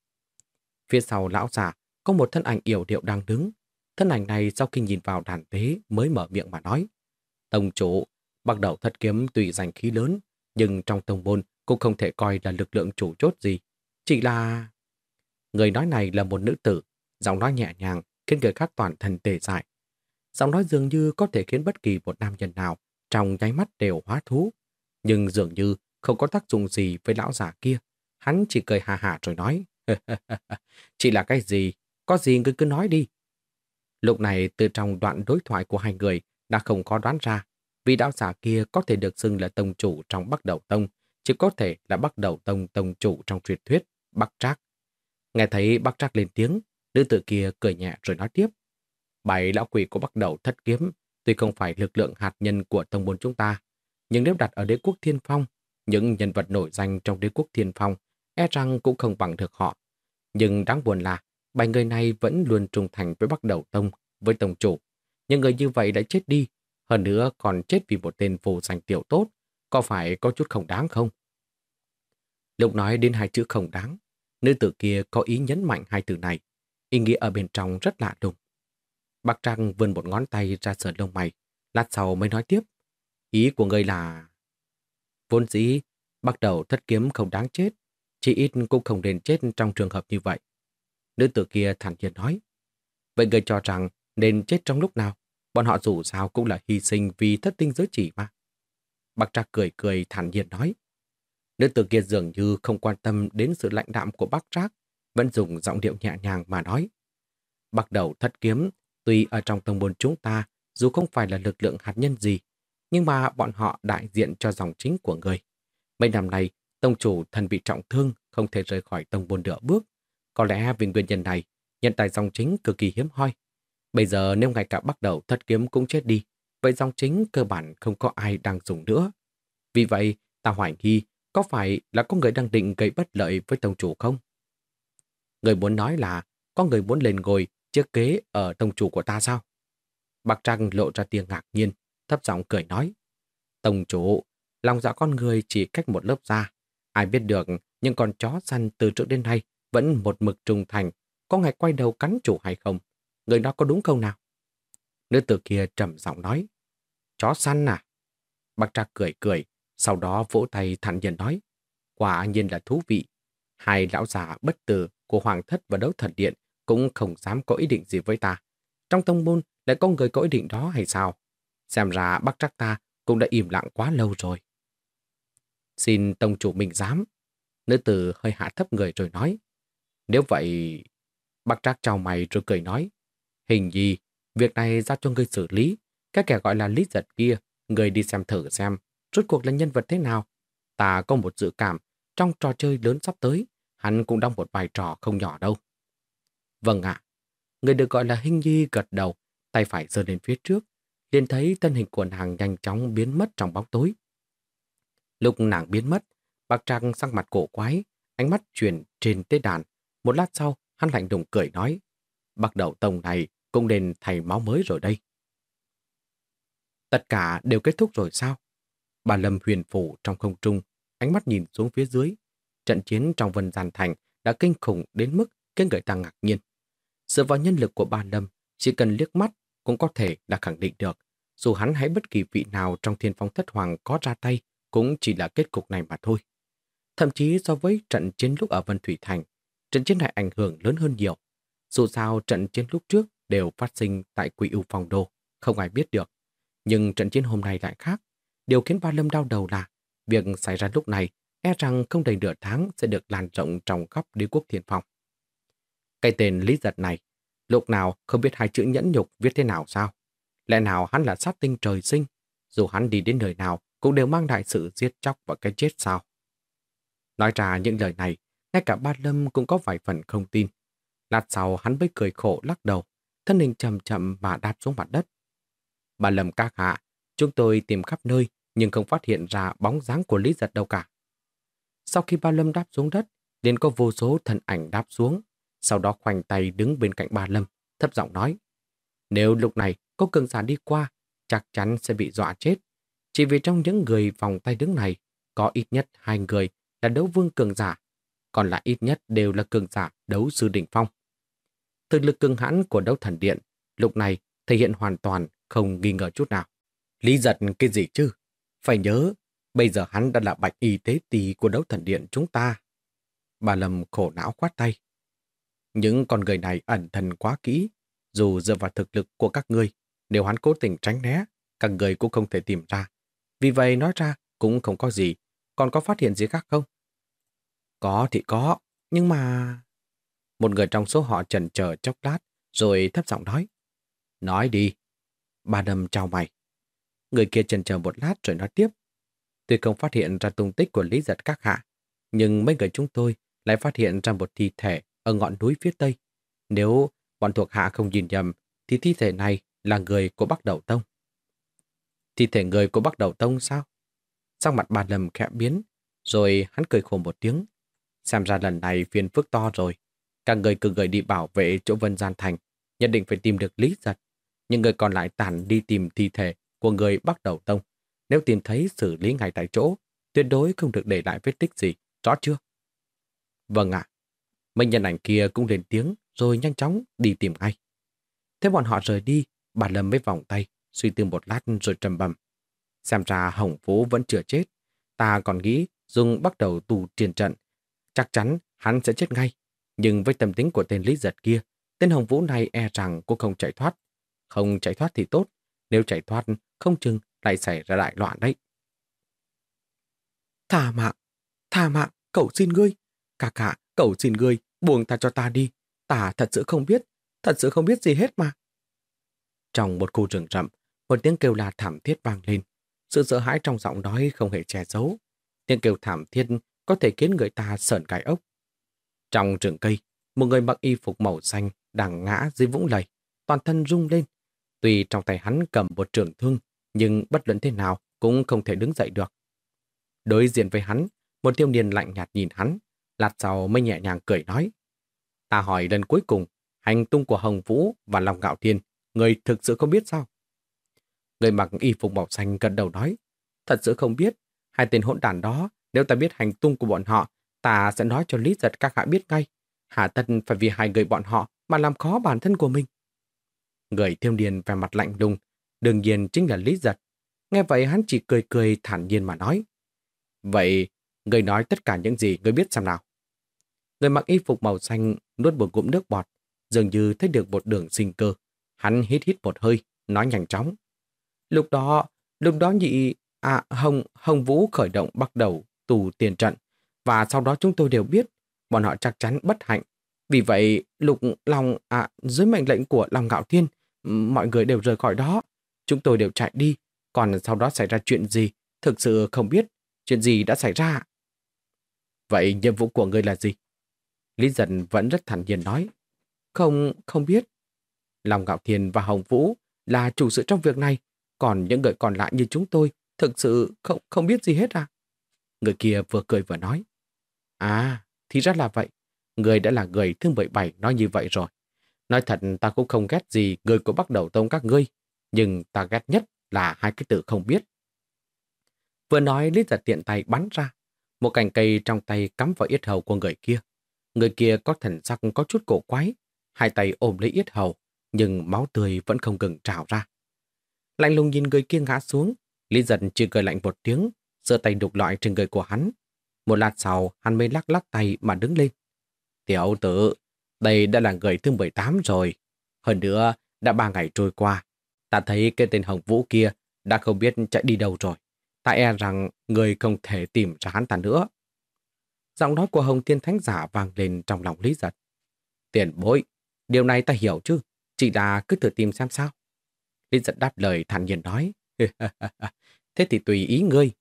Phía sau lão già có một thân ảnh yểu điệu đang đứng. Thân ảnh này sau khi nhìn vào đàn tế mới mở miệng mà nói. Tông chủ, bắt đầu thất kiếm tùy giành khí lớn, nhưng trong tông môn cũng không thể coi là lực lượng chủ chốt gì. Chỉ là... Người nói này là một nữ tử, giọng nói nhẹ nhàng, khiến người khác toàn thân tề dại. Giọng nói dường như có thể khiến bất kỳ một nam nhân nào trong nháy mắt đều hóa thú. Nhưng dường như không có tác dụng gì với lão giả kia. Hắn chỉ cười hà hà rồi nói. Chỉ là cái gì? Có gì ngươi cứ nói đi. Lúc này từ trong đoạn đối thoại của hai người đã không có đoán ra vị đạo giả kia có thể được xưng là tông chủ trong Bắc Đầu Tông, chứ có thể là Bắc Đầu Tông tông chủ trong truyền thuyết, Bắc Trác. Nghe thấy Bắc Trác lên tiếng, nữ tử kia cười nhẹ rồi nói tiếp. Bảy lão quỷ của Bắc Đầu thất kiếm, tuy không phải lực lượng hạt nhân của tông môn chúng ta, nhưng nếu đặt ở đế quốc Thiên Phong, những nhân vật nổi danh trong đế quốc Thiên Phong e rằng cũng không bằng được họ. Nhưng đáng buồn là, bảy người này vẫn luôn trung thành với Bắc Đầu Tông, với Tông Chủ. Nhưng người như vậy đã chết đi, hơn nữa còn chết vì một tên vô danh tiểu tốt, có phải có chút không đáng không? Lúc nói đến hai chữ không đáng, nữ tử kia có ý nhấn mạnh hai từ này, ý nghĩa ở bên trong rất lạ lùng. Bạc Trăng vươn một ngón tay ra sờ lông mày, lát sau mới nói tiếp. Ý của người là... Vốn dĩ, bắt đầu thất kiếm không đáng chết, chỉ ít cũng không nên chết trong trường hợp như vậy. Nữ tử kia thản nhiên nói. Vậy người cho rằng nên chết trong lúc nào. Bọn họ dù sao cũng là hy sinh vì thất tinh giới chỉ mà. Bác Trác cười cười thản nhiên nói. Nữ tử kia dường như không quan tâm đến sự lãnh đạm của bác Trác, vẫn dùng giọng điệu nhẹ nhàng mà nói. Bắt đầu thất kiếm, tuy ở trong tông môn chúng ta, dù không phải là lực lượng hạt nhân gì, nhưng mà bọn họ đại diện cho dòng chính của người. Mấy năm nay, tông chủ thần bị trọng thương, không thể rời khỏi tông môn nửa bước. Có lẽ vì nguyên nhân này, nhân tài dòng chính cực kỳ hiếm hoi. Bây giờ nếu ngay cả bắt đầu thất kiếm cũng chết đi, vậy dòng chính cơ bản không có ai đang dùng nữa. Vì vậy, ta hoài nghi có phải là có người đang định gây bất lợi với tông chủ không? Người muốn nói là có người muốn lên ngồi chiếc kế ở tông chủ của ta sao? Bạc Trăng lộ ra tiếng ngạc nhiên, thấp giọng cười nói. Tông chủ, lòng dạ con người chỉ cách một lớp da. Ai biết được, nhưng con chó săn từ trước đến nay vẫn một mực trung thành, có ngày quay đầu cắn chủ hay không? Người đó có đúng không nào? Nữ tử kia trầm giọng nói. Chó săn à? Bác Trạc cười cười, sau đó vỗ tay thản nhiên nói. Quả nhiên là thú vị. Hai lão già bất tử của Hoàng thất và đấu thần điện cũng không dám có ý định gì với ta. Trong tông môn lại có người có ý định đó hay sao? Xem ra bác trắc ta cũng đã im lặng quá lâu rồi. Xin tông chủ mình dám. Nữ tử hơi hạ thấp người rồi nói. Nếu vậy... Bác trác chào mày rồi cười nói. Hình gì, việc này giao cho ngươi xử lý. Cái kẻ gọi là lý giật kia, ngươi đi xem thử xem, rốt cuộc là nhân vật thế nào. Ta có một dự cảm, trong trò chơi lớn sắp tới, hắn cũng đóng một vai trò không nhỏ đâu. Vâng ạ. Người được gọi là Hình Nhi gật đầu, tay phải giơ lên phía trước, liền thấy thân hình của nàng nhanh chóng biến mất trong bóng tối. Lúc nàng biến mất, bác Trăng sắc mặt cổ quái, ánh mắt chuyển trên tế đàn. Một lát sau, hắn lạnh đùng cười nói, bắt đầu tông này cũng nên thay máu mới rồi đây. Tất cả đều kết thúc rồi sao? Bà Lâm huyền phủ trong không trung, ánh mắt nhìn xuống phía dưới. Trận chiến trong vân gian thành đã kinh khủng đến mức khiến người ta ngạc nhiên. Dựa vào nhân lực của bà Lâm, chỉ cần liếc mắt cũng có thể đã khẳng định được. Dù hắn hay bất kỳ vị nào trong thiên phong thất hoàng có ra tay, cũng chỉ là kết cục này mà thôi. Thậm chí so với trận chiến lúc ở Vân Thủy Thành, trận chiến này ảnh hưởng lớn hơn nhiều. Dù sao trận chiến lúc trước đều phát sinh tại quỷ ưu phòng đô, không ai biết được. Nhưng trận chiến hôm nay lại khác. Điều khiến Ba Lâm đau đầu là việc xảy ra lúc này e rằng không đầy nửa tháng sẽ được lan rộng trong góc đế quốc thiên phòng. Cái tên Lý Giật này, lúc nào không biết hai chữ nhẫn nhục viết thế nào sao? Lẽ nào hắn là sát tinh trời sinh? Dù hắn đi đến nơi nào cũng đều mang đại sự giết chóc và cái chết sao? Nói ra những lời này, ngay cả ba Lâm cũng có vài phần không tin. Lát sau hắn mới cười khổ lắc đầu, thân hình chậm chậm mà đạp xuống mặt đất. Bà Lâm các hạ, chúng tôi tìm khắp nơi nhưng không phát hiện ra bóng dáng của Lý Giật đâu cả. Sau khi ba Lâm đáp xuống đất, liền có vô số thân ảnh đáp xuống, sau đó khoanh tay đứng bên cạnh ba Lâm, thấp giọng nói. Nếu lúc này có cường giả đi qua, chắc chắn sẽ bị dọa chết. Chỉ vì trong những người vòng tay đứng này, có ít nhất hai người là đấu vương cường giả, còn lại ít nhất đều là cường giả đấu sư đỉnh phong. Thực lực cường hãn của đấu thần điện lúc này thể hiện hoàn toàn không nghi ngờ chút nào. Lý giật cái gì chứ? Phải nhớ, bây giờ hắn đã là bạch y tế tỳ của đấu thần điện chúng ta. Bà Lâm khổ não khoát tay. Những con người này ẩn thần quá kỹ, dù dựa vào thực lực của các ngươi, nếu hắn cố tình tránh né, các người cũng không thể tìm ra. Vì vậy nói ra cũng không có gì, còn có phát hiện gì khác không? Có thì có, nhưng mà... Một người trong số họ chần chờ chốc lát, rồi thấp giọng nói. Nói đi. Bà đâm chào mày. Người kia chần chờ một lát rồi nói tiếp. Tuy không phát hiện ra tung tích của Lý Giật các hạ, nhưng mấy người chúng tôi lại phát hiện ra một thi thể ở ngọn núi phía tây. Nếu bọn thuộc hạ không nhìn nhầm, thì thi thể này là người của Bắc Đầu Tông. Thi thể người của Bắc Đầu Tông sao? Sang mặt bà lầm khẽ biến, rồi hắn cười khổ một tiếng. Xem ra lần này phiền phức to rồi. Cả người cứ gửi đi bảo vệ chỗ Vân Gian Thành, nhất định phải tìm được Lý Giật. Những người còn lại tản đi tìm thi thể của người Bắc Đầu Tông. Nếu tìm thấy xử lý ngay tại chỗ, tuyệt đối không được để lại vết tích gì, rõ chưa? Vâng ạ. Mấy nhân ảnh kia cũng lên tiếng rồi nhanh chóng đi tìm ngay. Thế bọn họ rời đi, bà Lâm mới vòng tay, suy tư một lát rồi trầm bầm. Xem ra Hồng Phú vẫn chưa chết. Ta còn nghĩ Dung bắt đầu tù truyền trận. Chắc chắn hắn sẽ chết ngay. Nhưng với tâm tính của tên Lý Giật kia, tên Hồng Vũ này e rằng cô không chạy thoát. Không chạy thoát thì tốt, nếu chạy thoát không chừng lại xảy ra đại loạn đấy. Thà mạng, thà mạng, cậu xin ngươi. Cả cả, cậu xin ngươi, buông ta cho ta đi. Ta thật sự không biết, thật sự không biết gì hết mà. Trong một khu rừng rậm, một tiếng kêu la thảm thiết vang lên. Sự sợ hãi trong giọng nói không hề che giấu. Tiếng kêu thảm thiết có thể khiến người ta sợn cái ốc. Trong rừng cây, một người mặc y phục màu xanh đang ngã dưới vũng lầy, toàn thân rung lên. Tuy trong tay hắn cầm một trường thương, nhưng bất luận thế nào cũng không thể đứng dậy được. Đối diện với hắn, một thiếu niên lạnh nhạt nhìn hắn, lạt sau mới nhẹ nhàng cười nói. Ta hỏi lần cuối cùng, hành tung của Hồng Vũ và Long Gạo Thiên, người thực sự không biết sao? Người mặc y phục màu xanh gần đầu nói, thật sự không biết, hai tên hỗn đản đó, nếu ta biết hành tung của bọn họ, ta sẽ nói cho Lý Giật các hạ biết ngay. Hạ tân phải vì hai người bọn họ mà làm khó bản thân của mình. Người thiêu niên về mặt lạnh lùng, đương nhiên chính là Lý Giật. Nghe vậy hắn chỉ cười cười thản nhiên mà nói. Vậy, người nói tất cả những gì người biết xem nào. Người mặc y phục màu xanh nuốt một ngụm nước bọt, dường như thấy được một đường sinh cơ. Hắn hít hít một hơi, nói nhanh chóng. Lúc đó, lúc đó nhị, à, Hồng, Hồng Vũ khởi động bắt đầu tù tiền trận, và sau đó chúng tôi đều biết bọn họ chắc chắn bất hạnh. Vì vậy, Lục Long, à, dưới mệnh lệnh của Long Ngạo Thiên, mọi người đều rời khỏi đó. Chúng tôi đều chạy đi, còn sau đó xảy ra chuyện gì, thực sự không biết chuyện gì đã xảy ra. Vậy nhiệm vụ của người là gì? Lý Dân vẫn rất thản nhiên nói. Không, không biết. Long Ngạo Thiên và Hồng Vũ là chủ sự trong việc này, còn những người còn lại như chúng tôi thực sự không không biết gì hết à? Người kia vừa cười vừa nói. À, thì ra là vậy. Người đã là người thương 17 nói như vậy rồi. Nói thật ta cũng không ghét gì người của bắt đầu tông các ngươi, nhưng ta ghét nhất là hai cái từ không biết. Vừa nói Lý giật tiện tay bắn ra, một cành cây trong tay cắm vào yết hầu của người kia. Người kia có thần sắc có chút cổ quái, hai tay ôm lấy yết hầu, nhưng máu tươi vẫn không ngừng trào ra. Lạnh lùng nhìn người kia ngã xuống, Lý giật chỉ cười lạnh một tiếng, giơ tay đục loại trên người của hắn. Một lát sau, hắn mới lắc lắc tay mà đứng lên. Tiểu tử, đây đã là người thứ 18 rồi. Hơn nữa, đã ba ngày trôi qua. Ta thấy cái tên Hồng Vũ kia đã không biết chạy đi đâu rồi. Ta e rằng người không thể tìm ra hắn ta nữa. Giọng nói của Hồng Thiên Thánh Giả vang lên trong lòng Lý Giật. Tiền bối, điều này ta hiểu chứ. Chỉ là cứ thử tìm xem sao. Lý Giật đáp lời thản nhiên nói. Thế thì tùy ý ngươi.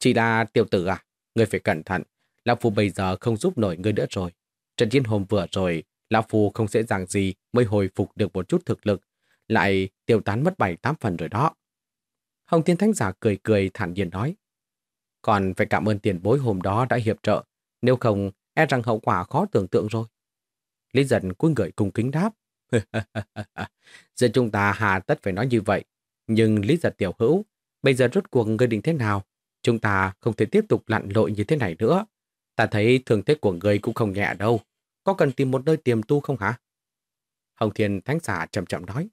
Chỉ là tiểu tử à, ngươi phải cẩn thận. Lão Phu bây giờ không giúp nổi ngươi nữa rồi. Trận chiến hôm vừa rồi, Lão Phu không dễ dàng gì mới hồi phục được một chút thực lực. Lại tiêu tán mất bảy tám phần rồi đó. Hồng Thiên Thánh Giả cười cười thản nhiên nói. Còn phải cảm ơn tiền bối hôm đó đã hiệp trợ. Nếu không, e rằng hậu quả khó tưởng tượng rồi. Lý giận cuối người cung kính đáp. Giờ chúng ta hà tất phải nói như vậy. Nhưng Lý giật tiểu hữu, bây giờ rốt cuộc ngươi định thế nào? Chúng ta không thể tiếp tục lặn lội như thế này nữa. Ta thấy thường thế của người cũng không nhẹ đâu. Có cần tìm một nơi tiềm tu không hả? Hồng Thiên Thánh Giả chậm chậm nói.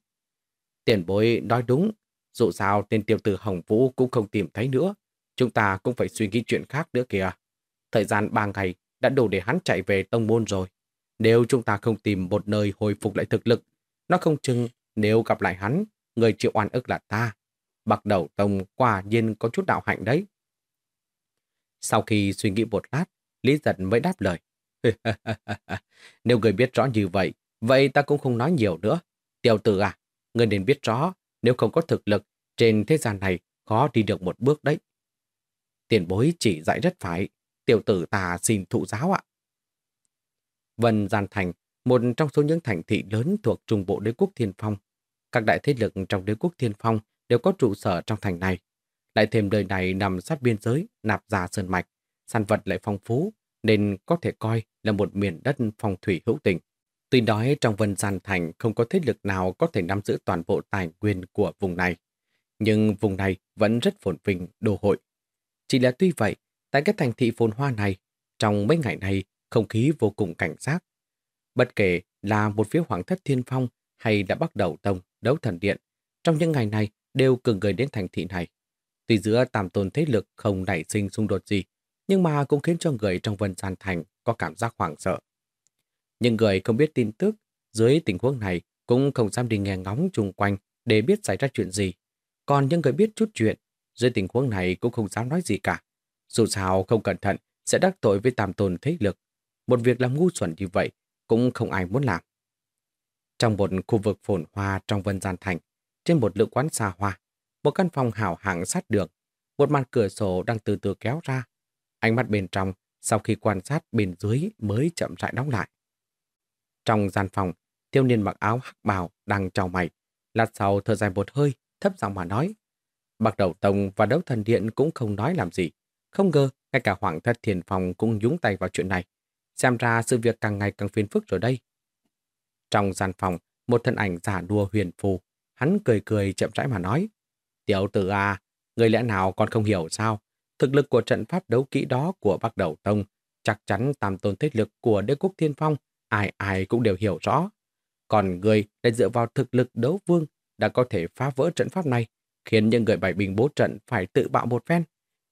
Tiền bối nói đúng. Dù sao tên tiêu tử Hồng Vũ cũng không tìm thấy nữa. Chúng ta cũng phải suy nghĩ chuyện khác nữa kìa. Thời gian ba ngày đã đủ để hắn chạy về tông môn rồi. Nếu chúng ta không tìm một nơi hồi phục lại thực lực, nó không chừng nếu gặp lại hắn, người chịu oan ức là ta. Bắt đầu tông quả nhiên có chút đạo hạnh đấy. Sau khi suy nghĩ một lát, Lý Giật mới đáp lời. Nếu người biết rõ như vậy, vậy ta cũng không nói nhiều nữa. Tiểu tử à, người nên biết rõ, nếu không có thực lực, trên thế gian này khó đi được một bước đấy. Tiền bối chỉ dạy rất phải, tiểu tử ta xin thụ giáo ạ. Vân Gian Thành, một trong số những thành thị lớn thuộc trung bộ đế quốc Thiên Phong. Các đại thế lực trong đế quốc Thiên Phong đều có trụ sở trong thành này. Lại thêm nơi này nằm sát biên giới, nạp già sơn mạch, sản vật lại phong phú, nên có thể coi là một miền đất phong thủy hữu tình. Tuy nói trong Vân Gian Thành không có thế lực nào có thể nắm giữ toàn bộ tài nguyên của vùng này, nhưng vùng này vẫn rất phồn vinh, đô hội. Chỉ là tuy vậy, tại các thành thị phồn hoa này, trong mấy ngày này, không khí vô cùng cảnh giác. Bất kể là một phía Hoàng thất Thiên Phong hay đã bắt đầu tông đấu thần điện, trong những ngày này đều cường người đến thành thị này. Tuy giữa tam tôn thế lực không nảy sinh xung đột gì, nhưng mà cũng khiến cho người trong vân gian thành có cảm giác hoảng sợ. Nhưng người không biết tin tức, dưới tình huống này cũng không dám đi nghe ngóng chung quanh để biết xảy ra chuyện gì. Còn những người biết chút chuyện, dưới tình huống này cũng không dám nói gì cả. Dù sao không cẩn thận sẽ đắc tội với tam tồn thế lực. Một việc làm ngu xuẩn như vậy cũng không ai muốn làm. Trong một khu vực phồn hoa trong Vân Gian Thành, trên một lượng quán xa hoa, một căn phòng hảo hạng sát đường, một màn cửa sổ đang từ từ kéo ra. Ánh mắt bên trong, sau khi quan sát bên dưới mới chậm rãi đóng lại. Trong gian phòng, tiêu niên mặc áo hắc bào đang trao mày. Lát sau thở dài một hơi, thấp giọng mà nói. bạc đầu tông và đấu thần điện cũng không nói làm gì. Không ngờ, ngay cả hoàng thất thiền phòng cũng nhúng tay vào chuyện này. Xem ra sự việc càng ngày càng phiền phức rồi đây. Trong gian phòng, một thân ảnh giả đua huyền phù. Hắn cười cười chậm rãi mà nói. Tiểu tử à, người lẽ nào còn không hiểu sao? Thực lực của trận pháp đấu kỹ đó của Bắc Đầu Tông chắc chắn tam tôn thế lực của đế quốc thiên phong ai ai cũng đều hiểu rõ. Còn người lại dựa vào thực lực đấu vương đã có thể phá vỡ trận pháp này, khiến những người bảy bình bố trận phải tự bạo một phen.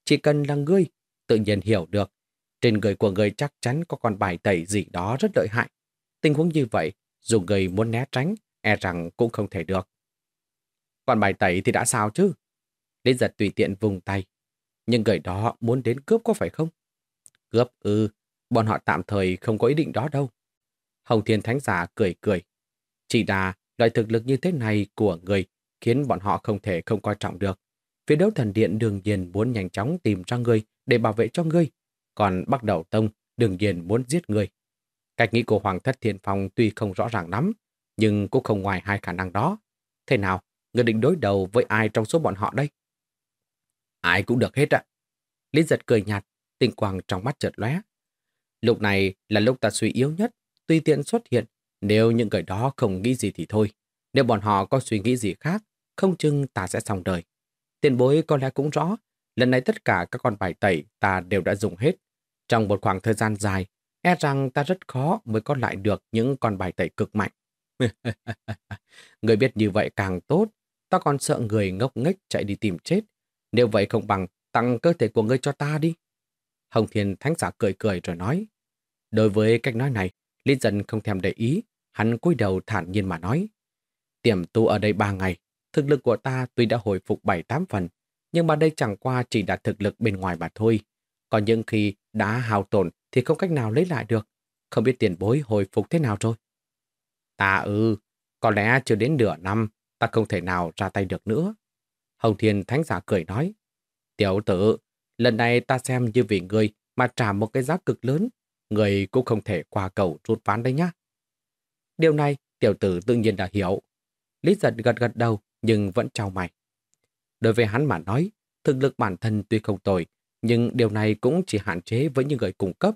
Chỉ cần là ngươi, tự nhiên hiểu được. Trên người của người chắc chắn có con bài tẩy gì đó rất lợi hại. Tình huống như vậy, dù người muốn né tránh, e rằng cũng không thể được. Còn bài tẩy thì đã sao chứ? Lý giật tùy tiện vùng tay. Nhưng người đó muốn đến cướp có phải không? Cướp ư, bọn họ tạm thời không có ý định đó đâu. Hồng Thiên Thánh Giả cười cười. Chỉ là loại thực lực như thế này của người khiến bọn họ không thể không coi trọng được. Phía đấu thần điện đương nhiên muốn nhanh chóng tìm ra ngươi để bảo vệ cho ngươi. Còn Bắc Đầu Tông đương nhiên muốn giết ngươi. Cách nghĩ của Hoàng thất Thiên Phong tuy không rõ ràng lắm, nhưng cũng không ngoài hai khả năng đó. Thế nào, người định đối đầu với ai trong số bọn họ đây? Ai cũng được hết ạ. Lý giật cười nhạt, tinh quang trong mắt chợt lóe. Lúc này là lúc ta suy yếu nhất, tùy tiện xuất hiện. Nếu những người đó không nghĩ gì thì thôi. Nếu bọn họ có suy nghĩ gì khác, không chừng ta sẽ xong đời. Tiền bối có lẽ cũng rõ, lần này tất cả các con bài tẩy ta đều đã dùng hết. Trong một khoảng thời gian dài, e rằng ta rất khó mới có lại được những con bài tẩy cực mạnh. người biết như vậy càng tốt, ta còn sợ người ngốc nghếch chạy đi tìm chết. Nếu vậy không bằng tặng cơ thể của ngươi cho ta đi. Hồng Thiên Thánh giả cười cười rồi nói. Đối với cách nói này, Lý dân không thèm để ý, hắn cúi đầu thản nhiên mà nói. Tiềm tu ở đây ba ngày, thực lực của ta tuy đã hồi phục 7-8 phần, nhưng mà đây chẳng qua chỉ là thực lực bên ngoài mà thôi. Còn những khi đã hao tổn thì không cách nào lấy lại được. Không biết tiền bối hồi phục thế nào rồi. Ta ư, có lẽ chưa đến nửa năm, ta không thể nào ra tay được nữa. Hồng Thiên Thánh Giả cười nói. Tiểu tử, lần này ta xem như vì ngươi mà trả một cái giá cực lớn, người cũng không thể qua cầu rút ván đấy nhá. Điều này tiểu tử tự nhiên đã hiểu. Lý giật gật gật đầu nhưng vẫn trao mày. Đối với hắn mà nói, thực lực bản thân tuy không tồi, nhưng điều này cũng chỉ hạn chế với những người cung cấp.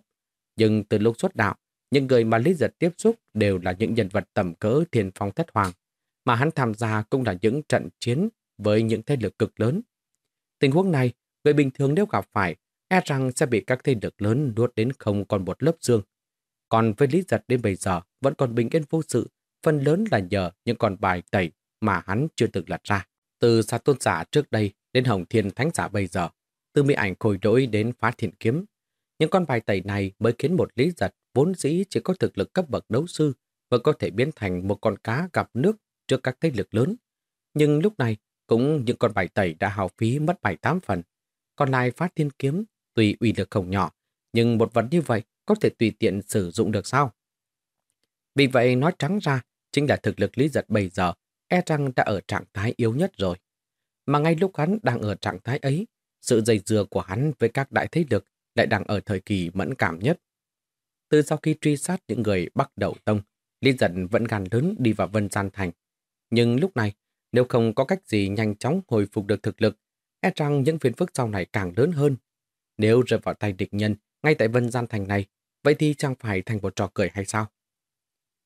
Nhưng từ lúc xuất đạo, những người mà Lý giật tiếp xúc đều là những nhân vật tầm cỡ thiên phong thất hoàng, mà hắn tham gia cũng là những trận chiến với những thế lực cực lớn. Tình huống này, người bình thường nếu gặp phải e rằng sẽ bị các thế lực lớn nuốt đến không còn một lớp xương. Còn với Lý Giật đến bây giờ vẫn còn bình yên vô sự, phần lớn là nhờ những con bài tẩy mà hắn chưa từng lật ra. Từ xa tôn giả trước đây đến Hồng Thiên Thánh giả bây giờ, từ mỹ ảnh khôi đổi đến phá thiện kiếm. Những con bài tẩy này mới khiến một Lý Giật vốn dĩ chỉ có thực lực cấp bậc đấu sư và có thể biến thành một con cá gặp nước trước các thế lực lớn. Nhưng lúc này, cũng những con bài tẩy đã hào phí mất bài tám phần. Còn lại phát thiên kiếm Tuy uy lực không nhỏ, nhưng một vật như vậy có thể tùy tiện sử dụng được sao? Vì vậy nói trắng ra, chính là thực lực Lý Giật bây giờ e rằng đã ở trạng thái yếu nhất rồi. Mà ngay lúc hắn đang ở trạng thái ấy, sự dây dưa của hắn với các đại thế lực lại đang ở thời kỳ mẫn cảm nhất. Từ sau khi truy sát những người bắt đầu tông, Lý Dân vẫn gan lớn đi vào Vân Gian Thành. Nhưng lúc này, nếu không có cách gì nhanh chóng hồi phục được thực lực, e rằng những phiền phức sau này càng lớn hơn nếu rơi vào tay địch nhân ngay tại Vân Gian Thành này, vậy thì chẳng phải thành một trò cười hay sao?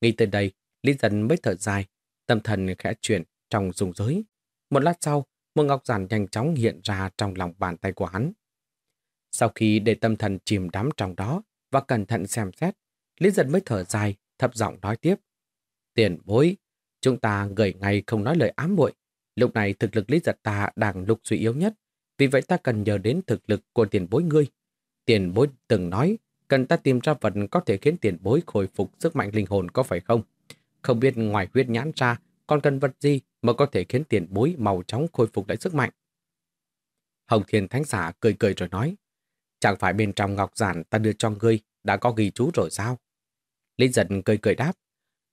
Nghĩ tới đây, Lý Dân mới thở dài, tâm thần khẽ chuyển trong dùng giới. Một lát sau, một ngọc giản nhanh chóng hiện ra trong lòng bàn tay của hắn. Sau khi để tâm thần chìm đắm trong đó và cẩn thận xem xét, Lý Dân mới thở dài, thấp giọng nói tiếp. Tiền bối, chúng ta gửi ngày không nói lời ám muội Lúc này thực lực Lý Giật ta đang lục suy yếu nhất. Vì vậy ta cần nhờ đến thực lực của tiền bối ngươi. Tiền bối từng nói, cần ta tìm ra vật có thể khiến tiền bối khôi phục sức mạnh linh hồn có phải không? Không biết ngoài huyết nhãn ra, còn cần vật gì mà có thể khiến tiền bối màu chóng khôi phục lại sức mạnh. Hồng Thiên Thánh Giả cười cười rồi nói, chẳng phải bên trong ngọc giản ta đưa cho ngươi đã có ghi chú rồi sao? Linh giật cười cười đáp,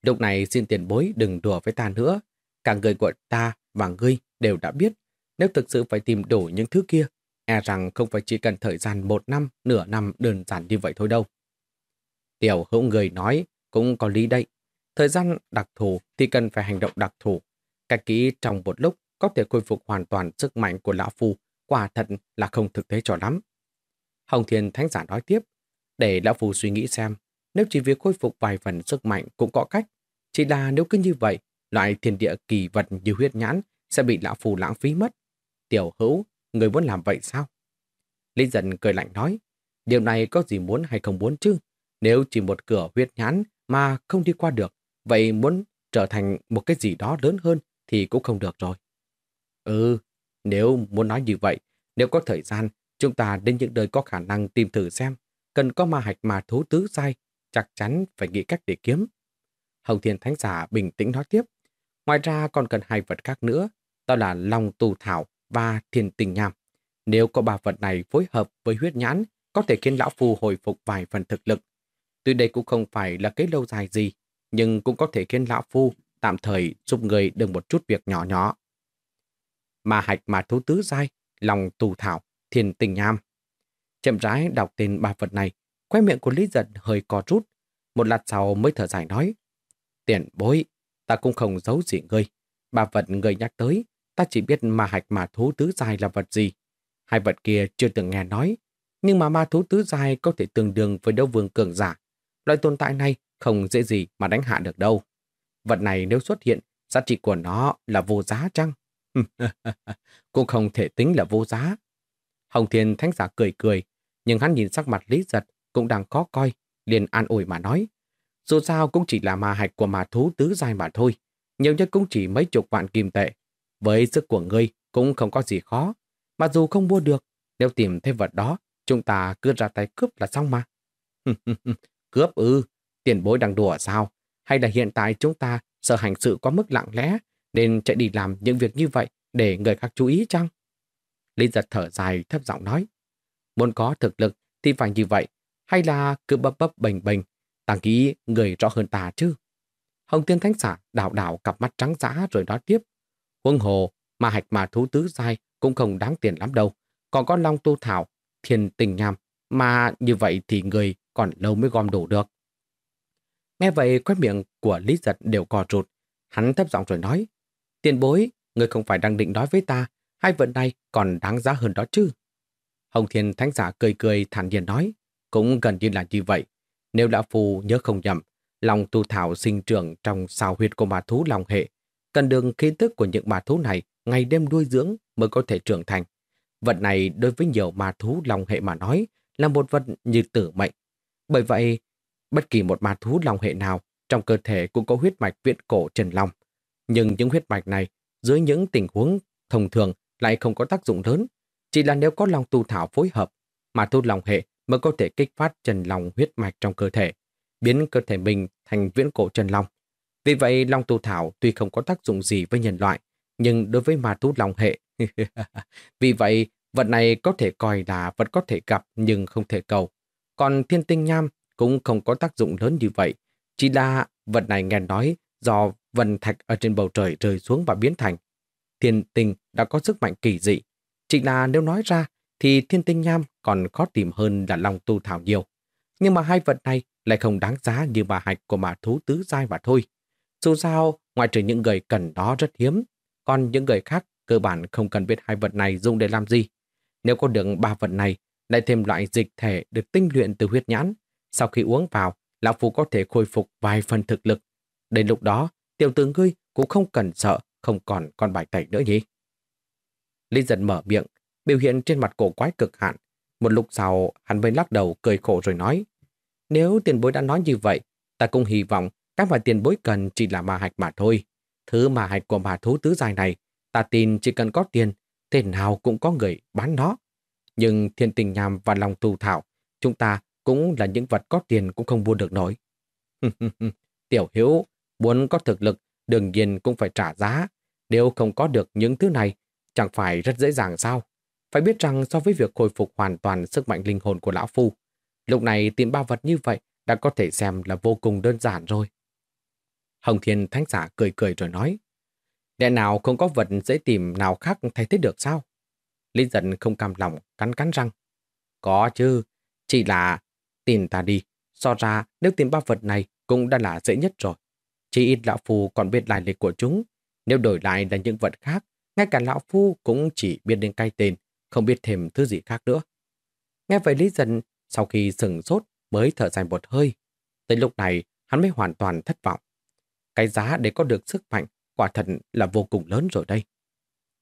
lúc này xin tiền bối đừng đùa với ta nữa, cả người của ta và ngươi đều đã biết, nếu thực sự phải tìm đủ những thứ kia, e rằng không phải chỉ cần thời gian một năm, nửa năm đơn giản như vậy thôi đâu. Tiểu hữu người nói cũng có lý đây. Thời gian đặc thù thì cần phải hành động đặc thù. Cách kỹ trong một lúc có thể khôi phục hoàn toàn sức mạnh của Lão Phu, quả thật là không thực tế cho lắm. Hồng Thiên Thánh Giả nói tiếp, để Lão Phu suy nghĩ xem, nếu chỉ việc khôi phục vài phần sức mạnh cũng có cách. Chỉ là nếu cứ như vậy, loại thiên địa kỳ vật như huyết nhãn sẽ bị Lão phù lãng phí mất. Tiểu hữu, người muốn làm vậy sao? Lý dần cười lạnh nói, điều này có gì muốn hay không muốn chứ? Nếu chỉ một cửa huyết nhãn mà không đi qua được, vậy muốn trở thành một cái gì đó lớn hơn thì cũng không được rồi. Ừ, nếu muốn nói như vậy, nếu có thời gian, chúng ta đến những nơi có khả năng tìm thử xem, cần có ma hạch mà thú tứ sai, chắc chắn phải nghĩ cách để kiếm. Hồng Thiên Thánh Giả bình tĩnh nói tiếp. Ngoài ra còn cần hai vật khác nữa, đó là Long Tù Thảo và Thiên Tình Nham. Nếu có ba vật này phối hợp với huyết nhãn, có thể khiến Lão Phu hồi phục vài phần thực lực, Tuy đây cũng không phải là cái lâu dài gì, nhưng cũng có thể khiến Lão Phu tạm thời giúp người được một chút việc nhỏ nhỏ. Mà hạch mà thú tứ giai, lòng tù thảo, thiền tình nham. Chậm rãi đọc tên ba vật này, khoe miệng của Lý Giật hơi co rút. Một lát sau mới thở dài nói. Tiền bối, ta cũng không giấu gì ngươi. Ba vật người nhắc tới, ta chỉ biết ma hạch mà thú tứ dài là vật gì. Hai vật kia chưa từng nghe nói, nhưng mà ma thú tứ dài có thể tương đương với đấu vương cường giả. Loại tồn tại này không dễ gì mà đánh hạ được đâu. Vật này nếu xuất hiện, giá trị của nó là vô giá chăng? Cũng không thể tính là vô giá. Hồng Thiên Thánh Giả cười cười, nhưng hắn nhìn sắc mặt Lý Giật cũng đang khó coi, liền an ủi mà nói. Dù sao cũng chỉ là ma hạch của ma thú tứ giai mà thôi, nhiều nhất cũng chỉ mấy chục vạn kim tệ. Với sức của ngươi cũng không có gì khó, mà dù không mua được, nếu tìm thêm vật đó, chúng ta cứ ra tay cướp là xong mà. Cướp ư, tiền bối đang đùa sao? Hay là hiện tại chúng ta sợ hành sự quá mức lặng lẽ nên chạy đi làm những việc như vậy để người khác chú ý chăng? Lý giật thở dài thấp giọng nói. Muốn có thực lực thì phải như vậy, hay là cứ bấp bấp bềnh bềnh, ta nghĩ người rõ hơn ta chứ. Hồng Tiên Thánh Xả đảo đảo cặp mắt trắng giã rồi nói tiếp. Huân hồ, mà hạch mà thú tứ dai cũng không đáng tiền lắm đâu. Còn có long tu thảo, thiền tình nham, mà như vậy thì người còn lâu mới gom đủ được. Nghe vậy, quét miệng của Lý Giật đều cò rụt. Hắn thấp giọng rồi nói, tiền bối, người không phải đang định nói với ta, hai vận này còn đáng giá hơn đó chứ. Hồng Thiên Thánh Giả cười cười thản nhiên nói, cũng gần như là như vậy. Nếu đã phù nhớ không nhầm, lòng tu thảo sinh trưởng trong sao huyệt của ma thú lòng hệ, cần đường khí tức của những ma thú này ngày đêm nuôi dưỡng mới có thể trưởng thành. Vật này đối với nhiều ma thú lòng hệ mà nói là một vật như tử mệnh, bởi vậy, bất kỳ một ma thú lòng hệ nào trong cơ thể cũng có huyết mạch viện cổ trần long. Nhưng những huyết mạch này, dưới những tình huống thông thường lại không có tác dụng lớn. Chỉ là nếu có lòng tu thảo phối hợp, mà tu lòng hệ mới có thể kích phát trần long huyết mạch trong cơ thể, biến cơ thể mình thành viễn cổ trần long. Vì vậy, long tu thảo tuy không có tác dụng gì với nhân loại, nhưng đối với ma thú long hệ, vì vậy, vật này có thể coi là vật có thể gặp nhưng không thể cầu. Còn thiên tinh nham cũng không có tác dụng lớn như vậy. Chỉ là vật này nghe nói do vần thạch ở trên bầu trời rơi xuống và biến thành. Thiên tinh đã có sức mạnh kỳ dị. Chỉ là nếu nói ra thì thiên tinh nham còn khó tìm hơn là lòng tu thảo nhiều. Nhưng mà hai vật này lại không đáng giá như bà hạch của mà thú tứ giai mà thôi. Dù sao, ngoài trừ những người cần đó rất hiếm, còn những người khác cơ bản không cần biết hai vật này dùng để làm gì. Nếu có được ba vật này lại thêm loại dịch thể được tinh luyện từ huyết nhãn. Sau khi uống vào, Lão Phu có thể khôi phục vài phần thực lực. Đến lúc đó, tiểu tử ngươi cũng không cần sợ, không còn con bài tẩy nữa nhỉ. Lý dần mở miệng, biểu hiện trên mặt cổ quái cực hạn. Một lúc sau, hắn mới lắc đầu cười khổ rồi nói, nếu tiền bối đã nói như vậy, ta cũng hy vọng các mà tiền bối cần chỉ là ma hạch mà thôi. Thứ mà hạch của ma thú tứ dài này, ta tin chỉ cần có tiền, thế nào cũng có người bán nó. Nhưng thiên tình nhàm và lòng tù thảo, chúng ta cũng là những vật có tiền cũng không mua được nổi. Tiểu hiếu, muốn có thực lực, đương nhiên cũng phải trả giá. Nếu không có được những thứ này, chẳng phải rất dễ dàng sao? Phải biết rằng so với việc khôi phục hoàn toàn sức mạnh linh hồn của Lão Phu, lúc này tìm ba vật như vậy đã có thể xem là vô cùng đơn giản rồi. Hồng Thiên Thánh Giả cười cười rồi nói, Lẽ nào không có vật dễ tìm nào khác thay thế được sao? Lý giận không cam lòng, cắn cắn răng. Có chứ, chỉ là tìm ta đi. So ra nếu tìm ba vật này cũng đã là dễ nhất rồi. Chỉ ít lão phu còn biết lại lịch của chúng. Nếu đổi lại là những vật khác, ngay cả lão phu cũng chỉ biết đến cay tên, không biết thêm thứ gì khác nữa. Nghe vậy Lý Dân sau khi sừng sốt mới thở dài một hơi. Tới lúc này hắn mới hoàn toàn thất vọng. Cái giá để có được sức mạnh quả thật là vô cùng lớn rồi đây.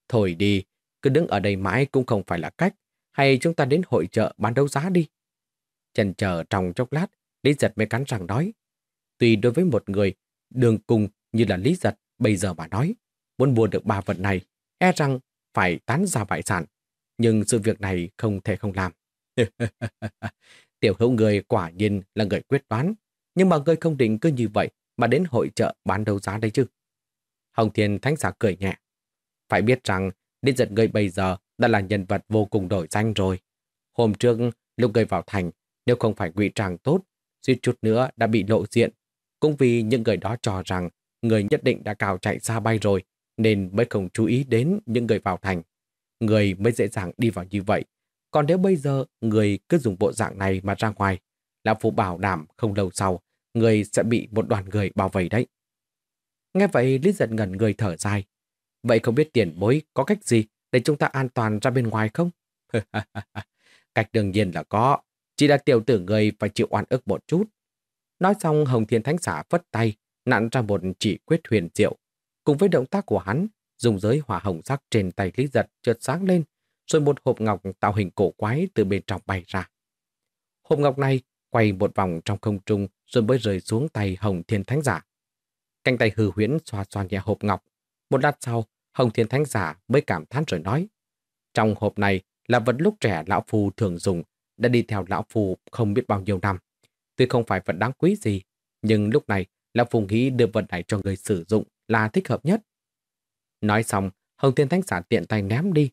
Thôi đi, cứ đứng ở đây mãi cũng không phải là cách, hay chúng ta đến hội chợ bán đấu giá đi. Chần chờ trong chốc lát, Lý Giật mới cắn răng nói. tùy đối với một người đường cùng như là Lý Giật bây giờ mà nói, muốn mua được ba vật này, e rằng phải tán ra bại sản. Nhưng sự việc này không thể không làm. Tiểu hữu người quả nhiên là người quyết đoán, nhưng mà người không định cứ như vậy mà đến hội chợ bán đấu giá đây chứ. Hồng Thiên Thánh Giả cười nhẹ. Phải biết rằng, đến Giật người bây giờ đã là nhân vật vô cùng đổi danh rồi. Hôm trước, lúc người vào thành, nếu không phải ngụy trang tốt, suýt chút nữa đã bị lộ diện. Cũng vì những người đó cho rằng người nhất định đã cào chạy xa bay rồi, nên mới không chú ý đến những người vào thành. Người mới dễ dàng đi vào như vậy. Còn nếu bây giờ người cứ dùng bộ dạng này mà ra ngoài, Lão Phu bảo đảm không lâu sau, người sẽ bị một đoàn người bao vây đấy. Nghe vậy Lý giật ngẩn người thở dài. Vậy không biết tiền bối có cách gì để chúng ta an toàn ra bên ngoài không? cách đương nhiên là có. Chỉ là tiểu tử người phải chịu oan ức một chút. Nói xong Hồng Thiên Thánh Xã phất tay, nặn ra một chỉ quyết huyền diệu. Cùng với động tác của hắn, dùng giới hỏa hồng sắc trên tay Lý giật chợt sáng lên, rồi một hộp ngọc tạo hình cổ quái từ bên trong bay ra. Hộp ngọc này quay một vòng trong không trung rồi mới rơi xuống tay Hồng Thiên Thánh Giả. Cánh tay hư huyễn xoa xoa nhẹ hộp ngọc. Một lát sau, Hồng Thiên Thánh Giả mới cảm thán rồi nói. Trong hộp này là vật lúc trẻ Lão Phu thường dùng, đã đi theo Lão Phu không biết bao nhiêu năm. Tuy không phải vật đáng quý gì, nhưng lúc này Lão Phu nghĩ đưa vật này cho người sử dụng là thích hợp nhất. Nói xong, Hồng Thiên Thánh Giả tiện tay ném đi.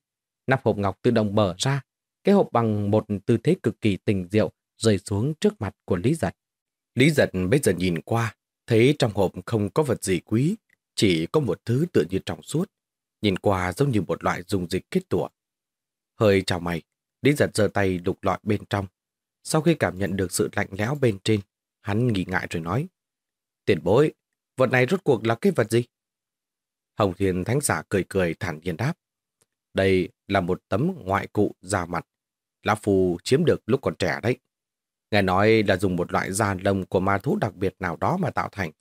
Nắp hộp ngọc tự động mở ra. Cái hộp bằng một tư thế cực kỳ tình diệu rơi xuống trước mặt của Lý Giật. Lý Giật bây giờ nhìn qua, Thấy trong hộp không có vật gì quý, chỉ có một thứ tựa như trong suốt, nhìn qua giống như một loại dung dịch kết tủa. Hơi chào mày, Lý giật giơ tay lục lọi bên trong. Sau khi cảm nhận được sự lạnh lẽo bên trên, hắn nghi ngại rồi nói. Tiền bối, vật này rốt cuộc là cái vật gì? Hồng Thiên Thánh Giả cười cười thản nhiên đáp. Đây là một tấm ngoại cụ da mặt. Lão Phù chiếm được lúc còn trẻ đấy. Nghe nói là dùng một loại da lông của ma thú đặc biệt nào đó mà tạo thành.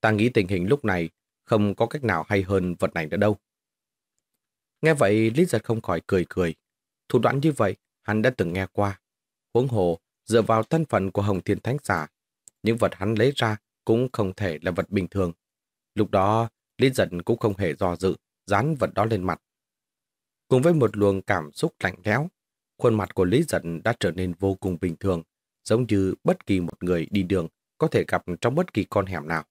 Ta nghĩ tình hình lúc này không có cách nào hay hơn vật này nữa đâu. Nghe vậy, Lý Giật không khỏi cười cười. Thủ đoạn như vậy, hắn đã từng nghe qua. Huống hồ, dựa vào thân phận của Hồng Thiên Thánh Giả, những vật hắn lấy ra cũng không thể là vật bình thường. Lúc đó, Lý Giật cũng không hề do dự, dán vật đó lên mặt. Cùng với một luồng cảm xúc lạnh lẽo, khuôn mặt của Lý Giật đã trở nên vô cùng bình thường, giống như bất kỳ một người đi đường có thể gặp trong bất kỳ con hẻm nào.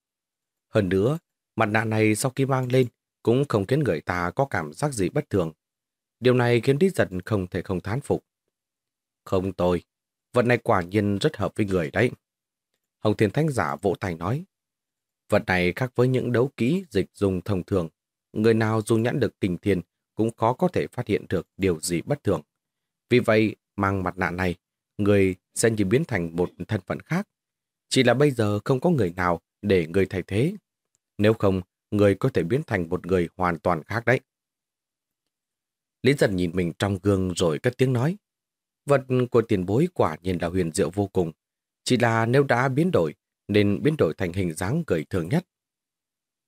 Hơn nữa, mặt nạ này sau khi mang lên cũng không khiến người ta có cảm giác gì bất thường. Điều này khiến Lý Giật không thể không thán phục. Không tôi, vật này quả nhiên rất hợp với người đấy. Hồng Thiên Thánh Giả vỗ tay nói. Vật này khác với những đấu kỹ dịch dùng thông thường. Người nào dùng nhãn được tình thiên cũng khó có thể phát hiện được điều gì bất thường. Vì vậy, mang mặt nạ này người sẽ như biến thành một thân phận khác. Chỉ là bây giờ không có người nào để người thay thế. Nếu không, người có thể biến thành một người hoàn toàn khác đấy. Lý giật nhìn mình trong gương rồi cất tiếng nói. Vật của tiền bối quả nhiên là huyền diệu vô cùng. Chỉ là nếu đã biến đổi, nên biến đổi thành hình dáng gợi thường nhất.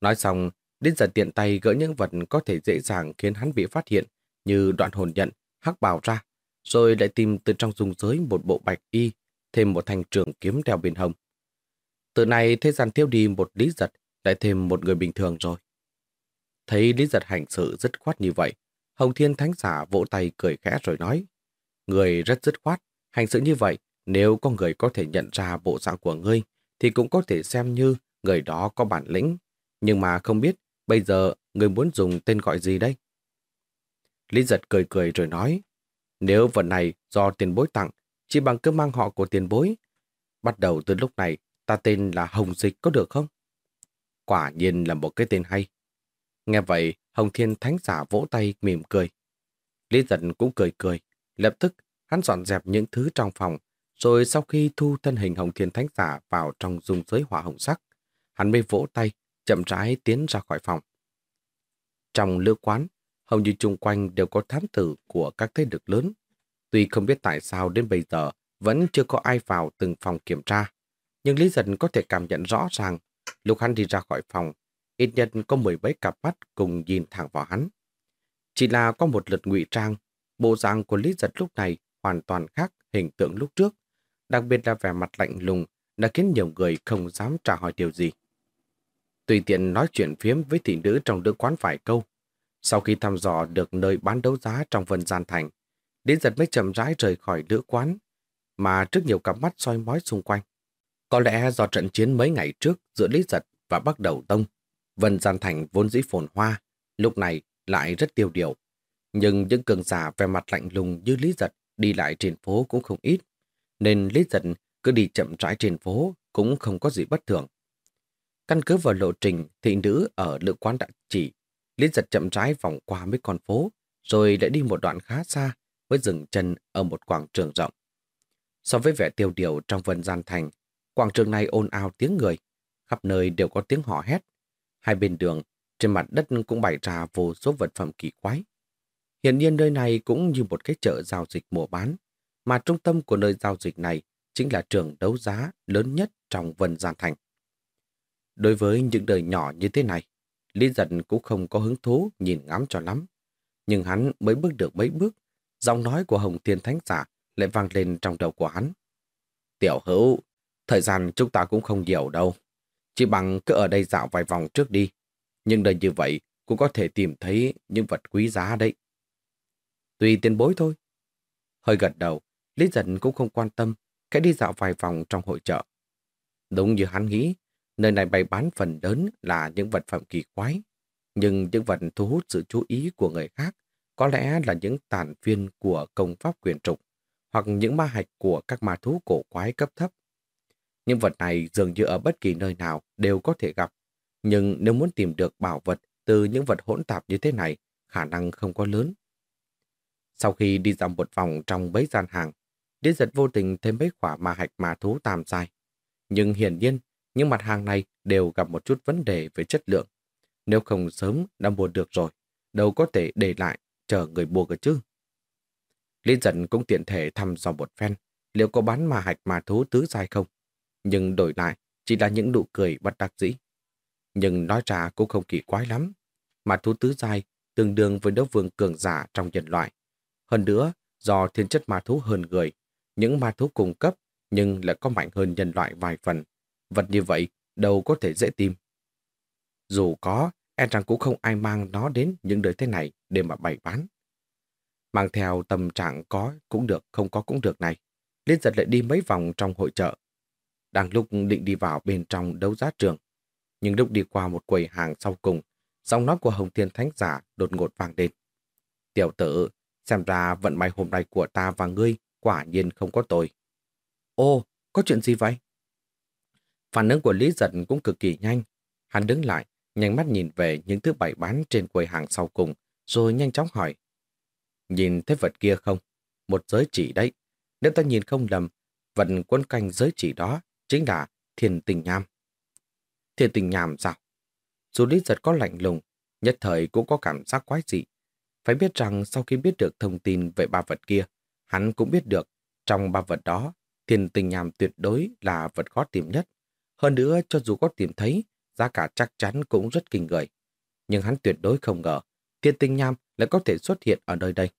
Nói xong, đến giờ tiện tay gỡ những vật có thể dễ dàng khiến hắn bị phát hiện như đoạn hồn nhận, hắc bào ra rồi lại tìm từ trong dung giới một bộ bạch y, thêm một thanh trường kiếm đeo bên hông. Từ này thế gian tiêu đi một lý giật, lại thêm một người bình thường rồi. Thấy lý giật hành sự dứt khoát như vậy, Hồng Thiên Thánh Giả vỗ tay cười khẽ rồi nói, Người rất dứt khoát, hành sự như vậy, nếu có người có thể nhận ra bộ dạng của ngươi, thì cũng có thể xem như người đó có bản lĩnh. Nhưng mà không biết bây giờ người muốn dùng tên gọi gì đây? Lý giật cười cười rồi nói, nếu vật này do tiền bối tặng, chỉ bằng cứ mang họ của tiền bối. Bắt đầu từ lúc này, ta tên là Hồng Dịch có được không? Quả nhiên là một cái tên hay. Nghe vậy, Hồng Thiên Thánh giả vỗ tay mỉm cười. Lý giật cũng cười cười. Lập tức, hắn dọn dẹp những thứ trong phòng, rồi sau khi thu thân hình Hồng Thiên Thánh giả vào trong dung giới hỏa hồng sắc, hắn mới vỗ tay, chậm rãi tiến ra khỏi phòng. Trong lữ quán, hầu như chung quanh đều có thám tử của các thế lực lớn. Tuy không biết tại sao đến bây giờ vẫn chưa có ai vào từng phòng kiểm tra, nhưng Lý Dân có thể cảm nhận rõ ràng lúc hắn đi ra khỏi phòng, ít nhất có mười mấy cặp mắt cùng nhìn thẳng vào hắn. Chỉ là có một lượt ngụy trang, bộ dạng của Lý Giật lúc này hoàn toàn khác hình tượng lúc trước, đặc biệt là vẻ mặt lạnh lùng đã khiến nhiều người không dám trả hỏi điều gì. Tùy tiện nói chuyện phiếm với thị nữ trong đứa quán vài câu, sau khi thăm dò được nơi bán đấu giá trong vân gian thành, Lý giật mới chậm rãi rời khỏi lữ quán, mà trước nhiều cặp mắt soi mói xung quanh. Có lẽ do trận chiến mấy ngày trước giữa Lý giật và Bắc Đầu Tông, vân gian thành vốn dĩ phồn hoa, lúc này lại rất tiêu điều. Nhưng những cường giả về mặt lạnh lùng như Lý giật đi lại trên phố cũng không ít, nên Lý giật cứ đi chậm rãi trên phố cũng không có gì bất thường. Căn cứ vào lộ trình thị nữ ở lựa quán đã chỉ Lý giật chậm rãi vòng qua mấy con phố, rồi lại đi một đoạn khá xa với dừng chân ở một quảng trường rộng. So với vẻ tiêu điều trong vân gian thành, quảng trường này ồn ào tiếng người, khắp nơi đều có tiếng hò hét. Hai bên đường, trên mặt đất cũng bày ra vô số vật phẩm kỳ quái. Hiện nhiên nơi này cũng như một cái chợ giao dịch mùa bán, mà trung tâm của nơi giao dịch này chính là trường đấu giá lớn nhất trong vân gian thành. Đối với những đời nhỏ như thế này, Lý giật cũng không có hứng thú nhìn ngắm cho lắm. Nhưng hắn mới bước được mấy bước, giọng nói của Hồng Thiên Thánh Giả lại vang lên trong đầu của hắn. Tiểu hữu, thời gian chúng ta cũng không nhiều đâu. Chỉ bằng cứ ở đây dạo vài vòng trước đi. Nhưng đời như vậy cũng có thể tìm thấy những vật quý giá đấy. Tùy tiền bối thôi. Hơi gật đầu, Lý Dân cũng không quan tâm, cái đi dạo vài vòng trong hội chợ. Đúng như hắn nghĩ, Nơi này bày bán phần lớn là những vật phẩm kỳ quái, nhưng những vật thu hút sự chú ý của người khác có lẽ là những tàn viên của công pháp quyền trục hoặc những ma hạch của các ma thú cổ quái cấp thấp. Những vật này dường như ở bất kỳ nơi nào đều có thể gặp, nhưng nếu muốn tìm được bảo vật từ những vật hỗn tạp như thế này, khả năng không có lớn. Sau khi đi dòng một vòng trong mấy gian hàng, Lý giật vô tình thêm mấy quả ma hạch ma thú tam dài. Nhưng hiển nhiên, những mặt hàng này đều gặp một chút vấn đề về chất lượng. Nếu không sớm đã mua được rồi, đâu có thể để lại chờ người mua cơ chứ. Lý giật cũng tiện thể thăm dò một phen liệu có bán mà hạch mà thú tứ dài không. Nhưng đổi lại chỉ là những nụ cười bất đắc dĩ. Nhưng nói ra cũng không kỳ quái lắm. Mà thú tứ dài tương đương với đấu vương cường giả trong nhân loại. Hơn nữa, do thiên chất ma thú hơn người, những ma thú cung cấp nhưng lại có mạnh hơn nhân loại vài phần, Vật như vậy đâu có thể dễ tìm. Dù có, e rằng cũng không ai mang nó đến những nơi thế này để mà bày bán. Mang theo tâm trạng có cũng được, không có cũng được này. Liên giật lại đi mấy vòng trong hội chợ. Đang lúc định đi vào bên trong đấu giá trường. Nhưng lúc đi qua một quầy hàng sau cùng, giọng nói của Hồng Thiên Thánh Giả đột ngột vang lên. Tiểu tử, xem ra vận may hôm nay của ta và ngươi quả nhiên không có tôi. Ô, có chuyện gì vậy? Phản ứng của Lý Giật cũng cực kỳ nhanh. Hắn đứng lại, nhanh mắt nhìn về những thứ bày bán trên quầy hàng sau cùng, rồi nhanh chóng hỏi. Nhìn thấy vật kia không? Một giới chỉ đấy. Nếu ta nhìn không lầm, vật quân canh giới chỉ đó chính là thiền tình nham. Thiền tình nham sao? Dù Lý Giật có lạnh lùng, nhất thời cũng có cảm giác quái dị. Phải biết rằng sau khi biết được thông tin về ba vật kia, hắn cũng biết được trong ba vật đó, thiên tình nhàm tuyệt đối là vật khó tìm nhất. Hơn nữa, cho dù có tìm thấy, giá cả chắc chắn cũng rất kinh người. Nhưng hắn tuyệt đối không ngờ, thiên tinh nham lại có thể xuất hiện ở nơi đây.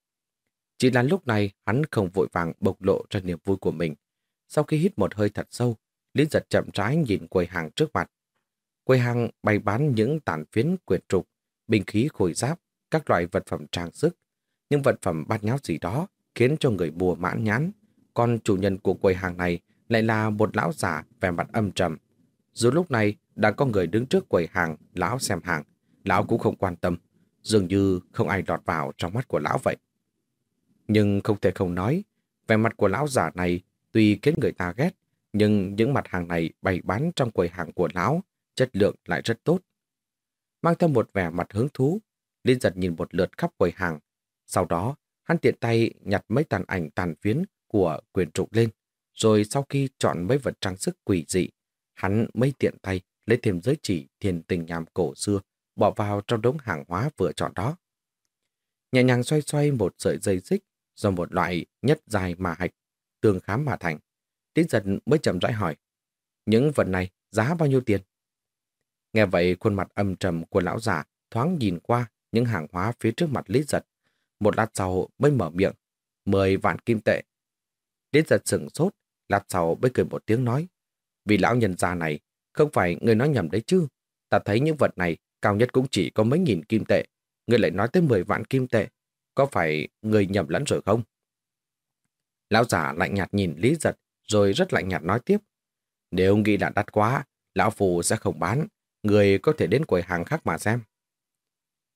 Chỉ là lúc này, hắn không vội vàng bộc lộ ra niềm vui của mình. Sau khi hít một hơi thật sâu, Lý giật chậm rãi nhìn quầy hàng trước mặt. Quầy hàng bày bán những tàn phiến quyệt trục, bình khí khôi giáp, các loại vật phẩm trang sức. Những vật phẩm bát nháo gì đó khiến cho người mua mãn nhãn. Còn chủ nhân của quầy hàng này lại là một lão giả vẻ mặt âm trầm, dù lúc này đã có người đứng trước quầy hàng, lão xem hàng. Lão cũng không quan tâm, dường như không ai đọt vào trong mắt của lão vậy. Nhưng không thể không nói, vẻ mặt của lão giả này tuy khiến người ta ghét, nhưng những mặt hàng này bày bán trong quầy hàng của lão, chất lượng lại rất tốt. Mang theo một vẻ mặt hứng thú, Liên giật nhìn một lượt khắp quầy hàng. Sau đó, hắn tiện tay nhặt mấy tàn ảnh tàn phiến của quyền trục lên, rồi sau khi chọn mấy vật trang sức quỷ dị, hắn mới tiện tay lấy thêm giới chỉ thiền tình nhàm cổ xưa, bỏ vào trong đống hàng hóa vừa chọn đó. Nhẹ nhàng xoay xoay một sợi dây xích do một loại nhất dài mà hạch, tương khám mà thành. Lý giật mới chậm rãi hỏi, những vật này giá bao nhiêu tiền? Nghe vậy khuôn mặt âm trầm của lão già thoáng nhìn qua những hàng hóa phía trước mặt Lý giật. Một lát sau mới mở miệng, mười vạn kim tệ. Lý giật sửng sốt, lát sau mới cười một tiếng nói, vì lão nhân già này không phải người nói nhầm đấy chứ. Ta thấy những vật này cao nhất cũng chỉ có mấy nghìn kim tệ. Người lại nói tới 10 vạn kim tệ. Có phải người nhầm lẫn rồi không? Lão giả lạnh nhạt nhìn Lý Giật, rồi rất lạnh nhạt nói tiếp. Nếu nghĩ là đắt quá, lão phù sẽ không bán. Người có thể đến quầy hàng khác mà xem.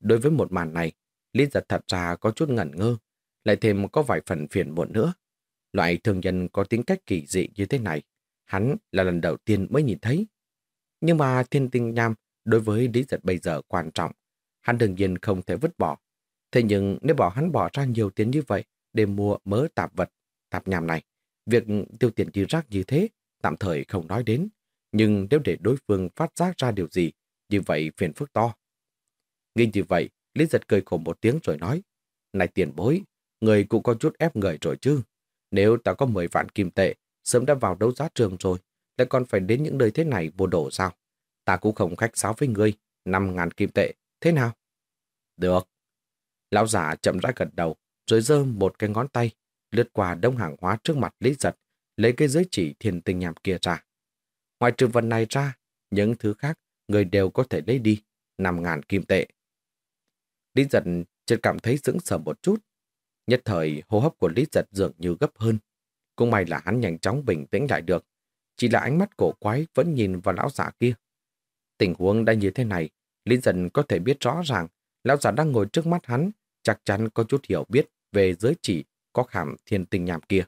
Đối với một màn này, Lý Giật thật ra có chút ngẩn ngơ, lại thêm có vài phần phiền muộn nữa. Loại thường nhân có tính cách kỳ dị như thế này, hắn là lần đầu tiên mới nhìn thấy. Nhưng mà thiên tinh nham đối với Lý Giật bây giờ quan trọng. Hắn đương nhiên không thể vứt bỏ. Thế nhưng nếu bỏ hắn bỏ ra nhiều tiền như vậy để mua mớ tạp vật, tạp nhàm này, việc tiêu tiền dư rác như thế tạm thời không nói đến. Nhưng nếu để đối phương phát giác ra điều gì, như vậy phiền phức to. Nghĩ như vậy, Lý Giật cười khổ một tiếng rồi nói, Này tiền bối, người cũng có chút ép người rồi chứ. Nếu ta có 10 vạn kim tệ, sớm đã vào đấu giá trường rồi, lại còn phải đến những nơi thế này vô đổ sao? Ta cũng không khách sáo với ngươi, 5 ngàn kim tệ, thế nào? Được. Lão giả chậm rãi gật đầu, rồi giơ một cái ngón tay, lướt qua đông hàng hóa trước mặt Lý Giật, lấy cái giới chỉ thiền tinh nhàm kia ra. Ngoài trừ vật này ra, những thứ khác người đều có thể lấy đi, 5 ngàn kim tệ. Lý Giật chợt cảm thấy sững sờ một chút. Nhất thời, hô hấp của Lý Giật dường như gấp hơn. Cũng may là hắn nhanh chóng bình tĩnh lại được. Chỉ là ánh mắt cổ quái vẫn nhìn vào lão giả kia. Tình huống đã như thế này, Lý giật có thể biết rõ ràng lão giả đang ngồi trước mắt hắn chắc chắn có chút hiểu biết về giới chỉ có khảm thiên tình nhàm kia.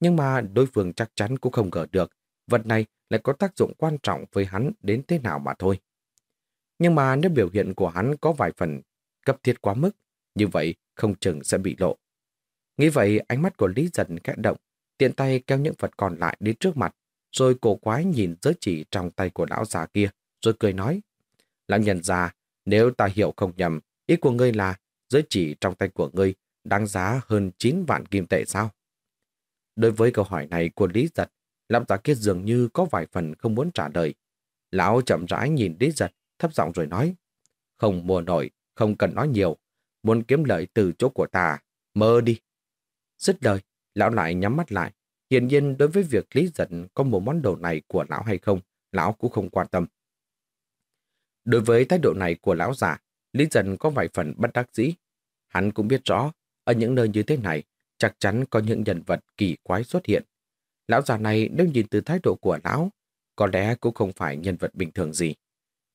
Nhưng mà đối phương chắc chắn cũng không ngờ được vật này lại có tác dụng quan trọng với hắn đến thế nào mà thôi. Nhưng mà nếu biểu hiện của hắn có vài phần cấp thiết quá mức, như vậy không chừng sẽ bị lộ. Nghĩ vậy, ánh mắt của Lý Dân khẽ động, tiện tay kéo những vật còn lại đến trước mặt, rồi cổ quái nhìn giới chỉ trong tay của lão già kia, rồi cười nói. Lão nhân già, nếu ta hiểu không nhầm, ý của ngươi là giới chỉ trong tay của ngươi đáng giá hơn 9 vạn kim tệ sao? Đối với câu hỏi này của Lý Giật, lão già kia dường như có vài phần không muốn trả lời. Lão chậm rãi nhìn Lý Giật, thấp giọng rồi nói. Không mua nổi, không cần nói nhiều. Muốn kiếm lợi từ chỗ của ta, mơ đi. Dứt lời, lão lại nhắm mắt lại. Hiển nhiên đối với việc Lý Giật có một món đồ này của lão hay không, lão cũng không quan tâm. Đối với thái độ này của lão già, Lý Giật có vài phần bất đắc dĩ. Hắn cũng biết rõ, ở những nơi như thế này, chắc chắn có những nhân vật kỳ quái xuất hiện. Lão già này nếu nhìn từ thái độ của lão, có lẽ cũng không phải nhân vật bình thường gì.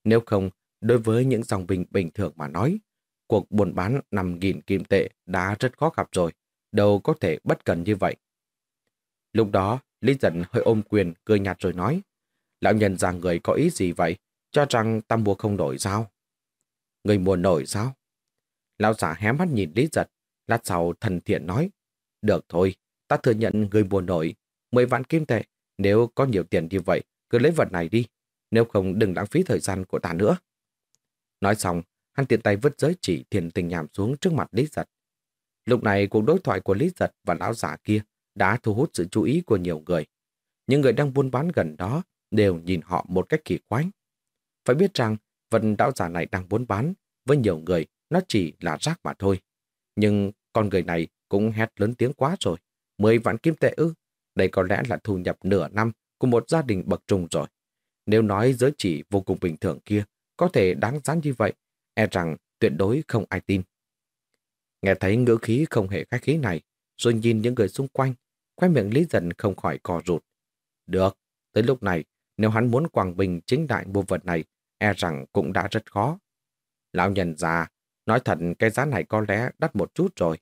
Nếu không, đối với những dòng bình bình thường mà nói, cuộc buôn bán 5.000 kim tệ đã rất khó gặp rồi, đâu có thể bất cần như vậy. Lúc đó, Lý Dân hơi ôm quyền, cười nhạt rồi nói, lão nhân già người có ý gì vậy? cho rằng ta mua không nổi sao? Người mua nổi sao? Lão giả hé mắt nhìn Lý Giật, lát sau thần thiện nói, được thôi, ta thừa nhận người mua nổi 10 vạn kim tệ, nếu có nhiều tiền như vậy, cứ lấy vật này đi, nếu không đừng lãng phí thời gian của ta nữa. Nói xong, hắn tiện tay vứt giới chỉ thiền tình nhảm xuống trước mặt Lý Giật. Lúc này cuộc đối thoại của Lý Giật và lão giả kia đã thu hút sự chú ý của nhiều người. Những người đang buôn bán gần đó đều nhìn họ một cách kỳ quái. Phải biết rằng, vật đạo giả này đang buôn bán, với nhiều người, nó chỉ là rác mà thôi. Nhưng con người này cũng hét lớn tiếng quá rồi. Mười vạn kim tệ ư? Đây có lẽ là thu nhập nửa năm của một gia đình bậc trùng rồi. Nếu nói giới chỉ vô cùng bình thường kia có thể đáng giá như vậy, e rằng tuyệt đối không ai tin. Nghe thấy ngữ khí không hề khách khí này, rồi nhìn những người xung quanh, khoe miệng Lý Dần không khỏi cò rụt. Được, tới lúc này, Nếu hắn muốn Quảng Bình chính đại mua vật này, e rằng cũng đã rất khó. Lão nhân già, nói thật cái giá này có lẽ đắt một chút rồi.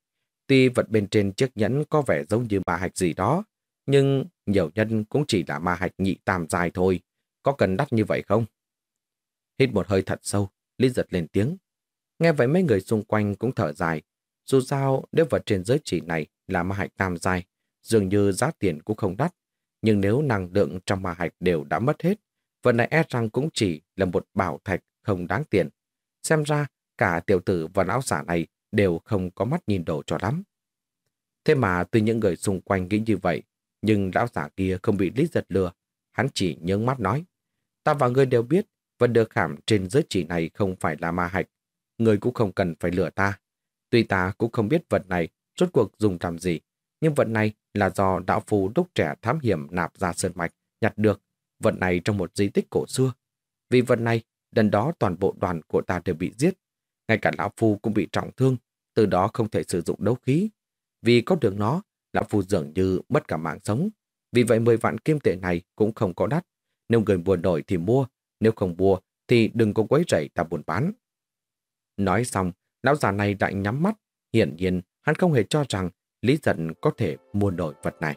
Tuy vật bên trên chiếc nhẫn có vẻ giống như ma hạch gì đó, nhưng nhiều nhân cũng chỉ là ma hạch nhị tam dài thôi. Có cần đắt như vậy không? Hít một hơi thật sâu, Lý giật lên tiếng. Nghe vậy mấy người xung quanh cũng thở dài. Dù sao, nếu vật trên giới chỉ này là ma hạch tam dài, dường như giá tiền cũng không đắt. Nhưng nếu năng lượng trong ma hạch đều đã mất hết, vật này e rằng cũng chỉ là một bảo thạch không đáng tiền. Xem ra, cả tiểu tử và lão giả này đều không có mắt nhìn đồ cho lắm. Thế mà từ những người xung quanh nghĩ như vậy, nhưng lão giả kia không bị Lý giật lừa. Hắn chỉ nhướng mắt nói, ta và ngươi đều biết, vật được khảm trên giới chỉ này không phải là ma hạch. người cũng không cần phải lừa ta. Tuy ta cũng không biết vật này rốt cuộc dùng làm gì, nhưng vật này là do đạo phù đúc trẻ thám hiểm nạp ra sơn mạch nhặt được vật này trong một di tích cổ xưa. Vì vật này, lần đó toàn bộ đoàn của ta đều bị giết. Ngay cả lão phu cũng bị trọng thương, từ đó không thể sử dụng đấu khí. Vì có được nó, lão phu dường như mất cả mạng sống. Vì vậy 10 vạn kim tệ này cũng không có đắt. Nếu người buồn đổi thì mua, nếu không mua thì đừng có quấy rầy ta buồn bán. Nói xong, lão già này lại nhắm mắt. Hiển nhiên, hắn không hề cho rằng Lý Giận có thể mua nổi vật này.